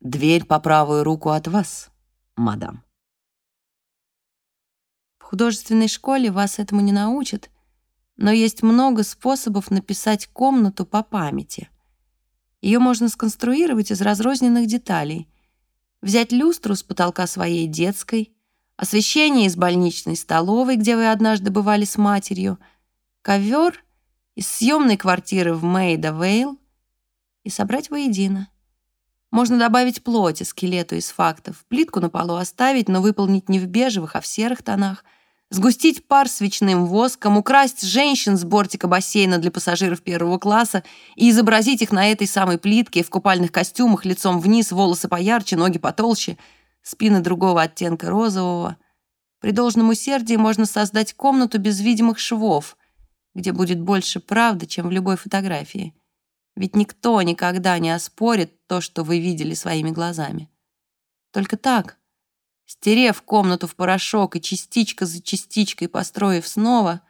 Дверь по правую руку от вас, мадам. В художественной школе вас этому не научат, но есть много способов написать комнату по памяти. Ее можно сконструировать из разрозненных деталей. Взять люстру с потолка своей детской, освещение из больничной столовой, где вы однажды бывали с матерью — ковер из съемной квартиры в Мейда Вейл и собрать воедино. Можно добавить плоти, скелету из фактов, плитку на полу оставить, но выполнить не в бежевых, а в серых тонах, сгустить пар свечным воском, украсть женщин с бортика бассейна для пассажиров первого класса и изобразить их на этой самой плитке в купальных костюмах, лицом вниз, волосы поярче, ноги потолще, спины другого оттенка розового. При должном усердии можно создать комнату без видимых швов, где будет больше правды, чем в любой фотографии. Ведь никто никогда не оспорит то, что вы видели своими глазами. Только так, стерев комнату в порошок и частичка за частичкой построив снова,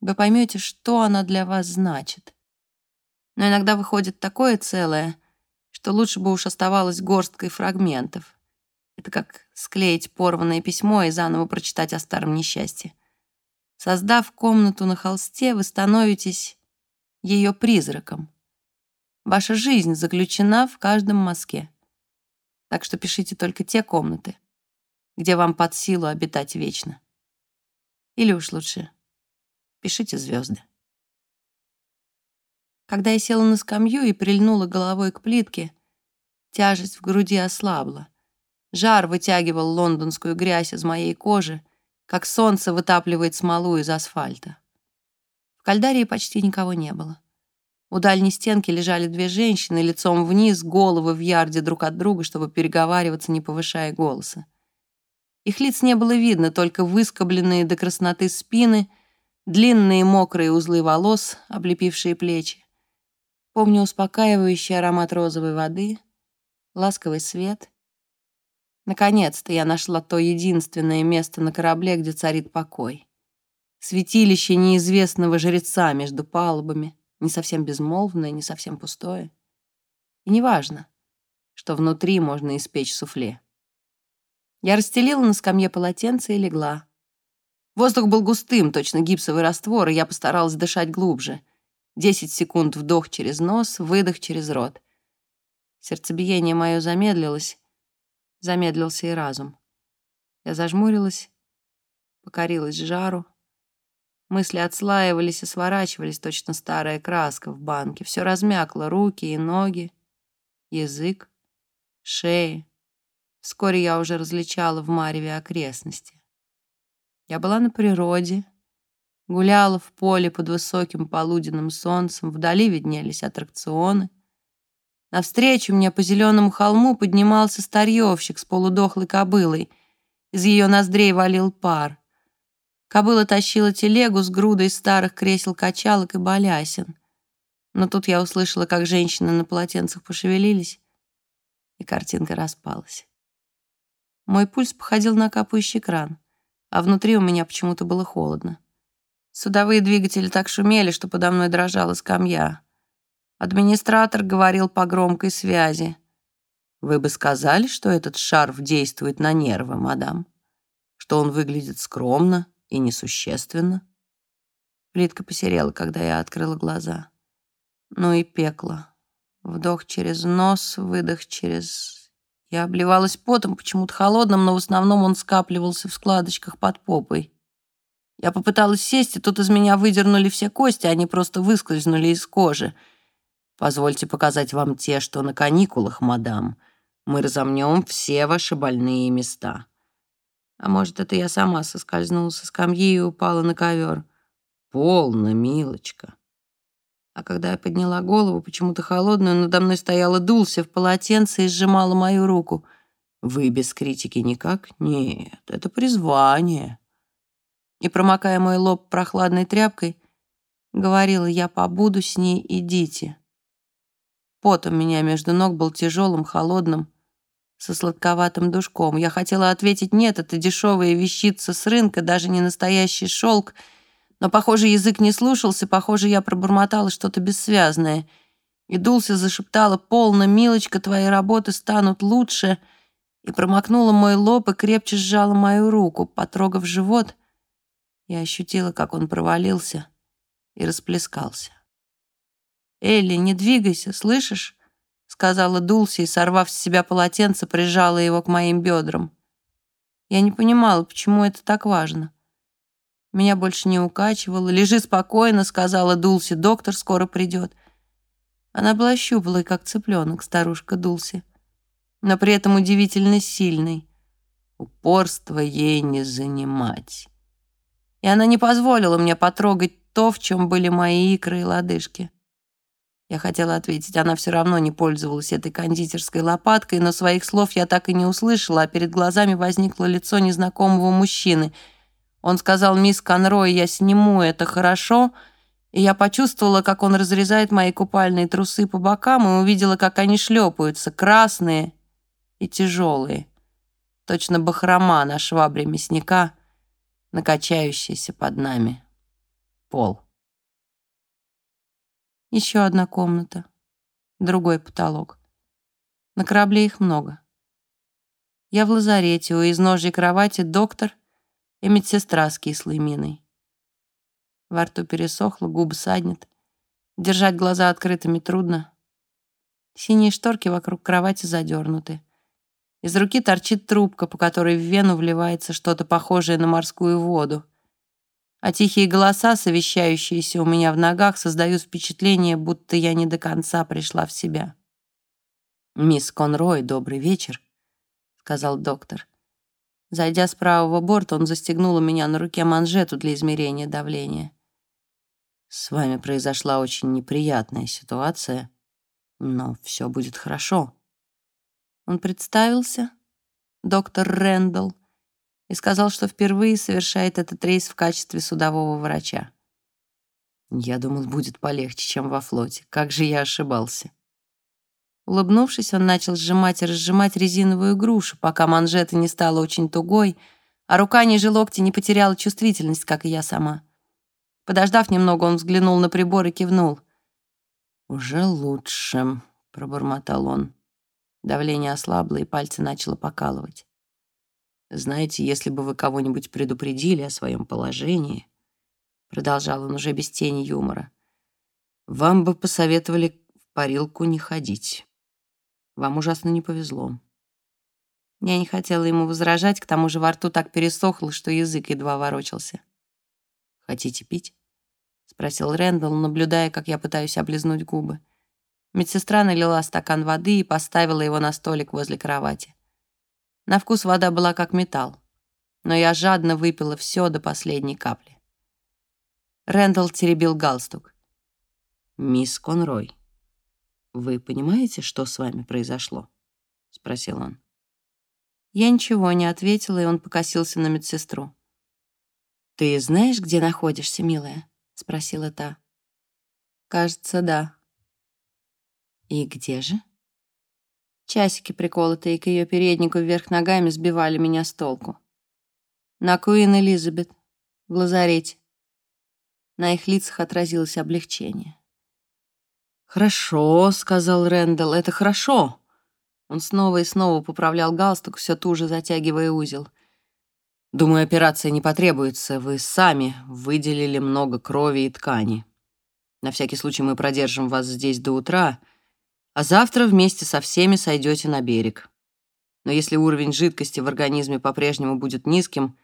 вы поймете, что она для вас значит. Но иногда выходит такое целое, что лучше бы уж оставалось горсткой фрагментов. Это как склеить порванное письмо и заново прочитать о старом несчастье. Создав комнату на холсте, вы становитесь ее призраком. Ваша жизнь заключена в каждом мазке. Так что пишите только те комнаты, где вам под силу обитать вечно. Или уж лучше, пишите звезды. Когда я села на скамью и прильнула головой к плитке, тяжесть в груди ослабла. Жар вытягивал лондонскую грязь из моей кожи, как солнце вытапливает смолу из асфальта. В кальдарии почти никого не было. У дальней стенки лежали две женщины, лицом вниз, головы в ярде друг от друга, чтобы переговариваться, не повышая голоса. Их лиц не было видно, только выскобленные до красноты спины, длинные мокрые узлы волос, облепившие плечи. Помню успокаивающий аромат розовой воды, ласковый свет Наконец-то я нашла то единственное место на корабле, где царит покой. Святилище неизвестного жреца между палубами, не совсем безмолвное, не совсем пустое. И неважно, что внутри можно испечь суфле. Я расстелила на скамье полотенце и легла. Воздух был густым, точно гипсовый раствор, и я постаралась дышать глубже. Десять секунд вдох через нос, выдох через рот. Сердцебиение мое замедлилось, Замедлился и разум. Я зажмурилась, покорилась жару. Мысли отслаивались и сворачивались, точно старая краска в банке. Все размякло, руки и ноги, язык, шеи. Вскоре я уже различала в Мареве окрестности. Я была на природе, гуляла в поле под высоким полуденным солнцем, вдали виднелись аттракционы. Навстречу мне по зеленому холму поднимался старьевщик с полудохлой кобылой. Из ее ноздрей валил пар. Кобыла тащила телегу с грудой старых кресел-качалок и балясин. Но тут я услышала, как женщины на полотенцах пошевелились, и картинка распалась. Мой пульс походил на капающий кран, а внутри у меня почему-то было холодно. Судовые двигатели так шумели, что подо мной дрожала скамья. Администратор говорил по громкой связи. «Вы бы сказали, что этот шарф действует на нервы, мадам? Что он выглядит скромно и несущественно?» Плитка посерела, когда я открыла глаза. Ну и пекло. Вдох через нос, выдох через... Я обливалась потом, почему-то холодным, но в основном он скапливался в складочках под попой. Я попыталась сесть, и тут из меня выдернули все кости, они просто выскользнули из кожи — Позвольте показать вам те, что на каникулах, мадам. Мы разомнем все ваши больные места. А может, это я сама соскользнула со скамьи и упала на ковер. Полно, милочка. А когда я подняла голову, почему-то холодную, надо мной стояла Дулся в полотенце и сжимала мою руку. Вы без критики никак? Нет, это призвание. И, промокая мой лоб прохладной тряпкой, говорила, я побуду с ней, идите. Пот у меня между ног был тяжелым, холодным, со сладковатым душком. Я хотела ответить «нет, это дешевая вещица с рынка, даже не настоящий шелк», но, похоже, язык не слушался, похоже, я пробормотала что-то бессвязное. И Дулся зашептала «полно, милочка, твои работы станут лучше», и промокнула мой лоб и крепче сжала мою руку. Потрогав живот, я ощутила, как он провалился и расплескался. «Элли, не двигайся, слышишь?» — сказала Дулси и, сорвав с себя полотенце, прижала его к моим бедрам. Я не понимала, почему это так важно. Меня больше не укачивало. «Лежи спокойно», — сказала Дулси, — «доктор скоро придет». Она была щуплой, как цыпленок, старушка Дулси, но при этом удивительно сильной. Упорство ей не занимать. И она не позволила мне потрогать то, в чем были мои икры и лодыжки. Я хотела ответить, она все равно не пользовалась этой кондитерской лопаткой, но своих слов я так и не услышала, а перед глазами возникло лицо незнакомого мужчины. Он сказал, «Мисс Конрой, я сниму это хорошо», и я почувствовала, как он разрезает мои купальные трусы по бокам и увидела, как они шлепаются, красные и тяжелые. Точно бахрома на швабре мясника, накачающаяся под нами. Пол. Еще одна комната. Другой потолок. На корабле их много. Я в лазарете, у изножья кровати доктор и медсестра с кислой миной. Во рту пересохло, губы саднет. Держать глаза открытыми трудно. Синие шторки вокруг кровати задернуты. Из руки торчит трубка, по которой в вену вливается что-то похожее на морскую воду а тихие голоса, совещающиеся у меня в ногах, создают впечатление, будто я не до конца пришла в себя. «Мисс Конрой, добрый вечер», — сказал доктор. Зайдя с правого борта, он застегнул у меня на руке манжету для измерения давления. «С вами произошла очень неприятная ситуация, но все будет хорошо». Он представился, доктор Рэндалл, и сказал, что впервые совершает этот рейс в качестве судового врача. Я думал, будет полегче, чем во флоте. Как же я ошибался. Улыбнувшись, он начал сжимать и разжимать резиновую грушу, пока манжета не стала очень тугой, а рука ниже локтя не потеряла чувствительность, как и я сама. Подождав немного, он взглянул на прибор и кивнул. «Уже лучше», — пробормотал он. Давление ослабло, и пальцы начало покалывать. Знаете, если бы вы кого-нибудь предупредили о своем положении, продолжал он уже без тени юмора, вам бы посоветовали в парилку не ходить. Вам ужасно не повезло. Я не хотела ему возражать, к тому же во рту так пересохло, что язык едва ворочался. «Хотите пить?» — спросил Рэндалл, наблюдая, как я пытаюсь облизнуть губы. Медсестра налила стакан воды и поставила его на столик возле кровати. На вкус вода была как металл, но я жадно выпила все до последней капли. Рэндалл теребил галстук. «Мисс Конрой, вы понимаете, что с вами произошло?» — спросил он. Я ничего не ответила, и он покосился на медсестру. «Ты знаешь, где находишься, милая?» — спросила та. «Кажется, да». «И где же?» Часики, приколотые к ее переднику вверх ногами, сбивали меня с толку. На Куин Элизабет, в лазарете. На их лицах отразилось облегчение. «Хорошо», — сказал Рэндалл, — «это хорошо». Он снова и снова поправлял галстук, все туже затягивая узел. «Думаю, операция не потребуется. Вы сами выделили много крови и ткани. На всякий случай мы продержим вас здесь до утра, а завтра вместе со всеми сойдете на берег. Но если уровень жидкости в организме по-прежнему будет низким,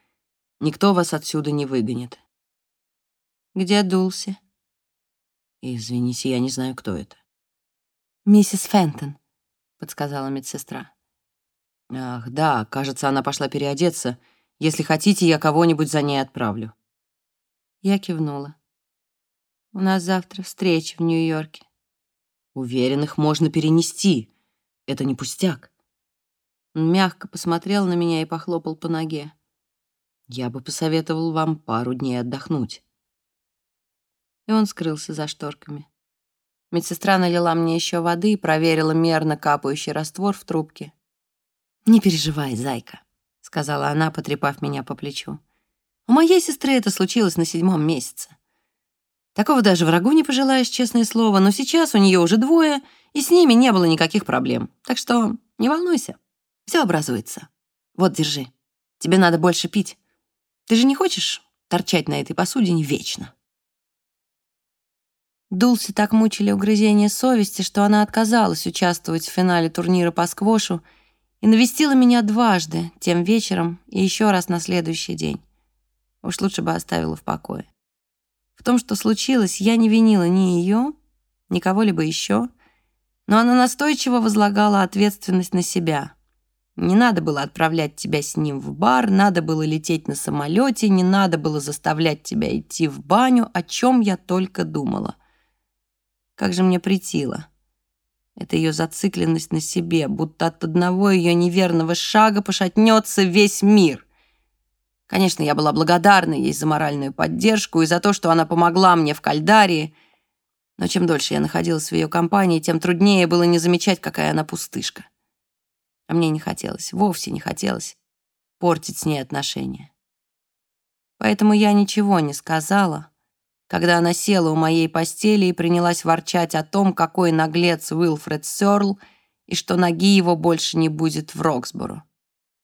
никто вас отсюда не выгонит». «Где Дулси?» «Извините, я не знаю, кто это». «Миссис Фентон», — подсказала медсестра. «Ах, да, кажется, она пошла переодеться. Если хотите, я кого-нибудь за ней отправлю». Я кивнула. «У нас завтра встреча в Нью-Йорке». «Уверен, их можно перенести. Это не пустяк». Он мягко посмотрел на меня и похлопал по ноге. «Я бы посоветовал вам пару дней отдохнуть» и он скрылся за шторками. Медсестра налила мне еще воды и проверила мерно капающий раствор в трубке. «Не переживай, зайка», — сказала она, потрепав меня по плечу. «У моей сестры это случилось на седьмом месяце. Такого даже врагу не пожелаешь, честное слово, но сейчас у нее уже двое, и с ними не было никаких проблем. Так что не волнуйся, все образуется. Вот, держи. Тебе надо больше пить. Ты же не хочешь торчать на этой посудине вечно?» Дулси так мучили угрызения совести, что она отказалась участвовать в финале турнира по сквошу и навестила меня дважды, тем вечером и еще раз на следующий день. Уж лучше бы оставила в покое. В том, что случилось, я не винила ни ее, ни кого-либо еще, но она настойчиво возлагала ответственность на себя. Не надо было отправлять тебя с ним в бар, надо было лететь на самолете, не надо было заставлять тебя идти в баню, о чем я только думала. Как же мне притило. Это ее зацикленность на себе, будто от одного ее неверного шага пошатнется весь мир. Конечно, я была благодарна ей за моральную поддержку и за то, что она помогла мне в Кальдарии, но чем дольше я находилась в ее компании, тем труднее было не замечать, какая она пустышка. А мне не хотелось, вовсе не хотелось портить с ней отношения. Поэтому я ничего не сказала, когда она села у моей постели и принялась ворчать о том, какой наглец Уилфред Сёрл и что ноги его больше не будет в Роксборо.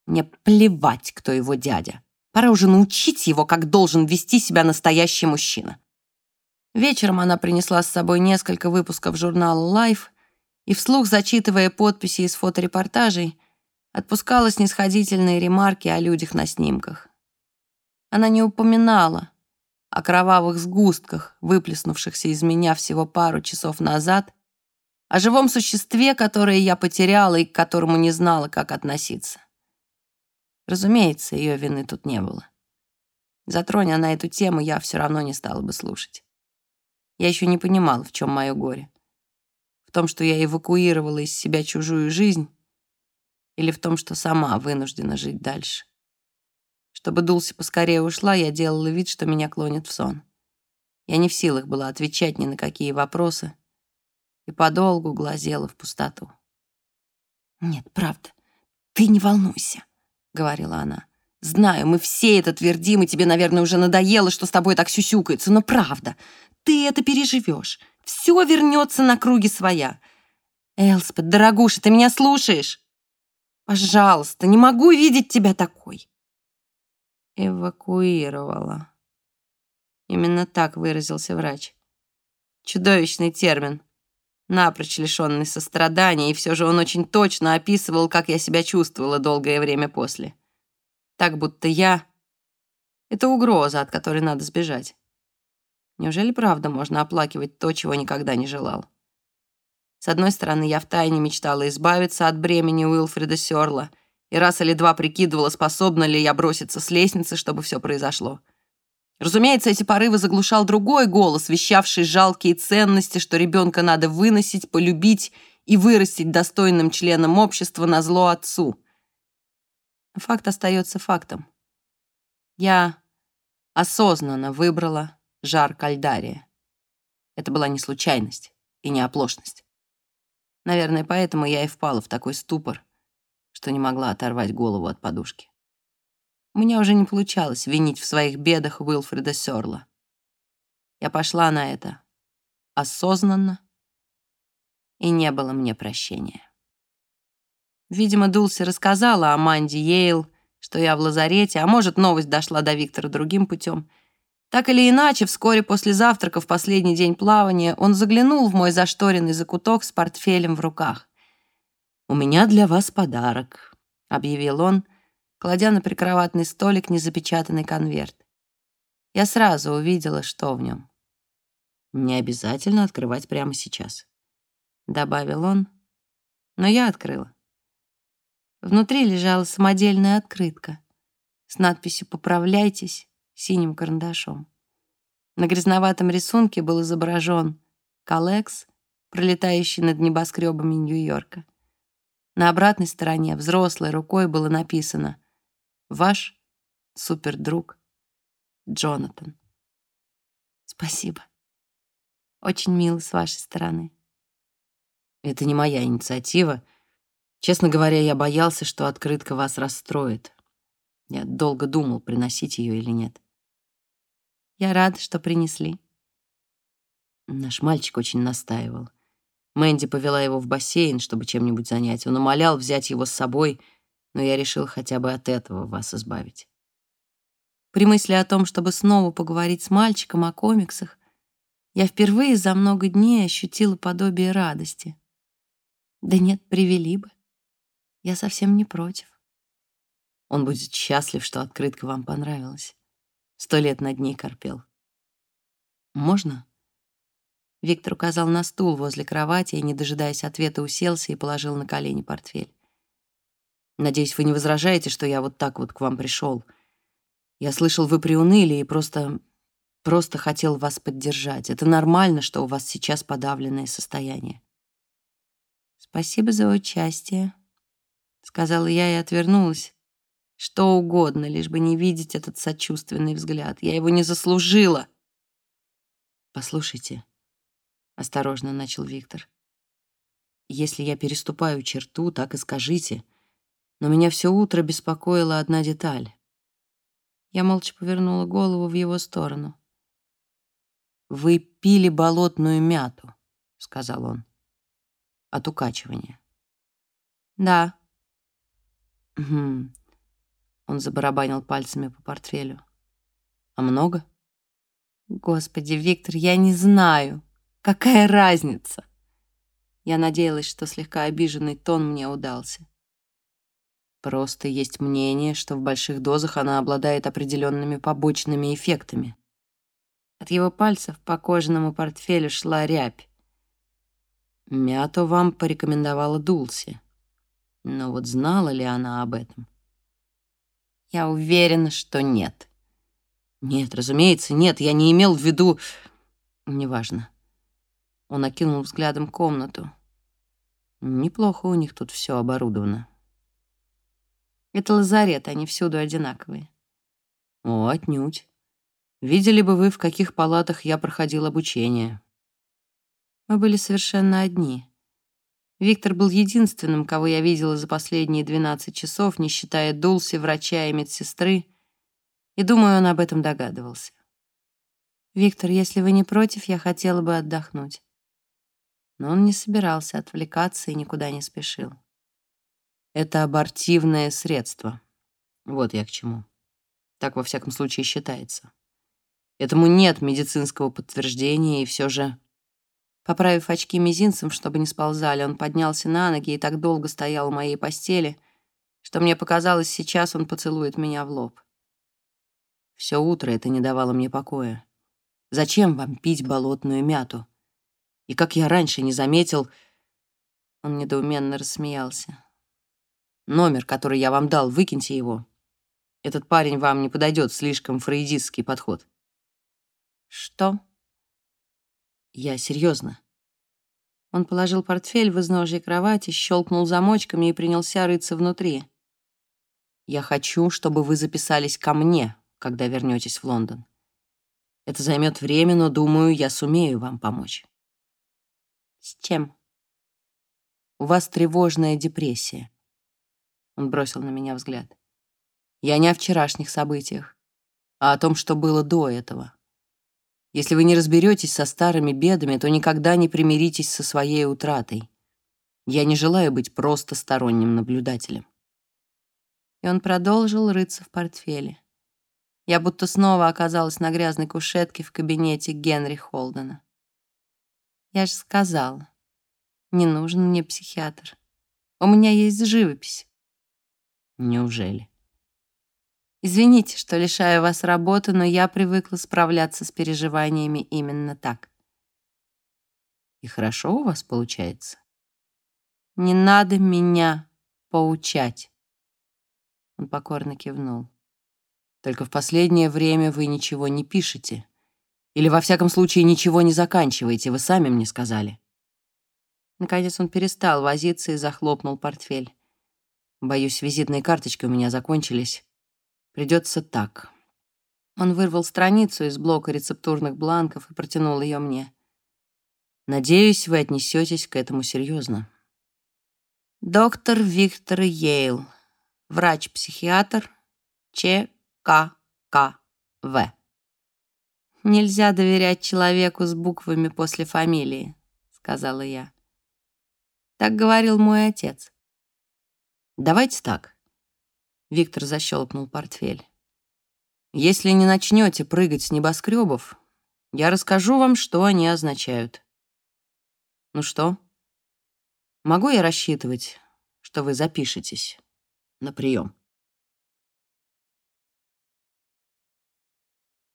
Мне плевать, кто его дядя. Пора уже научить его, как должен вести себя настоящий мужчина. Вечером она принесла с собой несколько выпусков журнала Life и, вслух зачитывая подписи из фоторепортажей, отпускала снисходительные ремарки о людях на снимках. Она не упоминала, о кровавых сгустках, выплеснувшихся из меня всего пару часов назад, о живом существе, которое я потеряла и к которому не знала, как относиться. Разумеется, ее вины тут не было. Затронь она эту тему, я все равно не стала бы слушать. Я еще не понимала, в чем мое горе. В том, что я эвакуировала из себя чужую жизнь, или в том, что сама вынуждена жить дальше. Чтобы Дулси поскорее ушла, я делала вид, что меня клонит в сон. Я не в силах была отвечать ни на какие вопросы и подолгу глазела в пустоту. «Нет, правда, ты не волнуйся», — говорила она. «Знаю, мы все это твердим, и тебе, наверное, уже надоело, что с тобой так сюсюкается, но правда, ты это переживешь. Все вернется на круги своя. Элспет, дорогуша, ты меня слушаешь? Пожалуйста, не могу видеть тебя такой эвакуировала. Именно так выразился врач. Чудовищный термин, напрочь лишенный сострадания, и все же он очень точно описывал, как я себя чувствовала долгое время после. Так будто я — это угроза, от которой надо сбежать. Неужели правда можно оплакивать то, чего никогда не желал? С одной стороны, я втайне мечтала избавиться от бремени Уилфрида Сёрла и раз или два прикидывала, способна ли я броситься с лестницы, чтобы все произошло. Разумеется, эти порывы заглушал другой голос, вещавший жалкие ценности, что ребенка надо выносить, полюбить и вырастить достойным членом общества на зло отцу. Факт остается фактом. Я осознанно выбрала жар Кальдария. Это была не случайность и не оплошность. Наверное, поэтому я и впала в такой ступор, что не могла оторвать голову от подушки. Меня уже не получалось винить в своих бедах Уилфреда Сёрла. Я пошла на это осознанно, и не было мне прощения. Видимо, Дулси рассказала Аманде Йейл, что я в лазарете, а может, новость дошла до Виктора другим путем. Так или иначе, вскоре после завтрака в последний день плавания он заглянул в мой зашторенный закуток с портфелем в руках. «У меня для вас подарок», — объявил он, кладя на прикроватный столик незапечатанный конверт. Я сразу увидела, что в нем. «Не обязательно открывать прямо сейчас», — добавил он, но я открыла. Внутри лежала самодельная открытка с надписью «Поправляйтесь» синим карандашом. На грязноватом рисунке был изображен Калекс, пролетающий над небоскребами Нью-Йорка. На обратной стороне взрослой рукой было написано «Ваш супердруг Джонатан». Спасибо. Очень мило с вашей стороны. Это не моя инициатива. Честно говоря, я боялся, что открытка вас расстроит. Я долго думал, приносить ее или нет. Я рада, что принесли. Наш мальчик очень настаивал. Мэнди повела его в бассейн, чтобы чем-нибудь занять. Он умолял взять его с собой, но я решил хотя бы от этого вас избавить. При мысли о том, чтобы снова поговорить с мальчиком о комиксах, я впервые за много дней ощутила подобие радости. Да нет, привели бы. Я совсем не против. Он будет счастлив, что открытка вам понравилась. Сто лет над ней корпел. «Можно?» Виктор указал на стул возле кровати и, не дожидаясь ответа, уселся и положил на колени портфель. «Надеюсь, вы не возражаете, что я вот так вот к вам пришел. Я слышал, вы приуныли и просто... просто хотел вас поддержать. Это нормально, что у вас сейчас подавленное состояние». «Спасибо за участие», — сказала я и отвернулась. Что угодно, лишь бы не видеть этот сочувственный взгляд. Я его не заслужила. «Послушайте», — осторожно начал Виктор, «если я переступаю черту, так и скажите. Но меня все утро беспокоила одна деталь». Я молча повернула голову в его сторону. «Вы пили болотную мяту», — сказал он от укачивания. Да. Угу. Он забарабанил пальцами по портфелю. А много? Господи, Виктор, я не знаю. Какая разница? Я надеялась, что слегка обиженный тон мне удался. Просто есть мнение, что в больших дозах она обладает определенными побочными эффектами. От его пальцев по кожаному портфелю шла рябь. Мяту вам порекомендовала Дулси. Но вот знала ли она об этом? Я уверена, что нет. Нет, разумеется, нет. Я не имел в виду... Неважно. Он окинул взглядом комнату. Неплохо у них тут все оборудовано. Это лазарет, они всюду одинаковые. О, отнюдь. Видели бы вы, в каких палатах я проходил обучение. Мы были совершенно одни. Виктор был единственным, кого я видела за последние 12 часов, не считая Дулси, врача и медсестры, и, думаю, он об этом догадывался. «Виктор, если вы не против, я хотела бы отдохнуть». Но он не собирался отвлекаться и никуда не спешил. «Это абортивное средство. Вот я к чему. Так, во всяком случае, считается. Этому нет медицинского подтверждения, и все же Поправив очки мизинцем, чтобы не сползали, он поднялся на ноги и так долго стоял у моей постели, что мне показалось, сейчас он поцелует меня в лоб. Все утро это не давало мне покоя. Зачем вам пить болотную мяту? И как я раньше не заметил... Он недоуменно рассмеялся. Номер, который я вам дал, выкиньте его. Этот парень вам не подойдет, слишком фрейдистский подход. Что? Я серьезно. Он положил портфель в изножье кровати, щелкнул замочками и принялся рыться внутри. Я хочу, чтобы вы записались ко мне, когда вернетесь в Лондон. Это займет время, но, думаю, я сумею вам помочь. С чем? У вас тревожная депрессия. Он бросил на меня взгляд. Я не о вчерашних событиях, а о том, что было до этого. Если вы не разберетесь со старыми бедами, то никогда не примиритесь со своей утратой. Я не желаю быть просто сторонним наблюдателем. И он продолжил рыться в портфеле. Я будто снова оказалась на грязной кушетке в кабинете Генри Холдена. Я же сказала, не нужен мне психиатр. У меня есть живопись. Неужели? Извините, что лишаю вас работы, но я привыкла справляться с переживаниями именно так. И хорошо у вас получается? Не надо меня поучать. Он покорно кивнул. Только в последнее время вы ничего не пишете. Или, во всяком случае, ничего не заканчиваете, вы сами мне сказали. Наконец он перестал возиться и захлопнул портфель. Боюсь, визитные карточки у меня закончились. Придется так. Он вырвал страницу из блока рецептурных бланков и протянул ее мне. Надеюсь, вы отнесетесь к этому серьезно. Доктор Виктор Йейл, врач-психиатр, ЧККВ. «Нельзя доверять человеку с буквами после фамилии», — сказала я. Так говорил мой отец. Давайте так. Виктор защелкнул портфель. Если не начнете прыгать с небоскребов, я расскажу вам, что они означают. Ну что, могу я рассчитывать, что вы запишетесь на прием?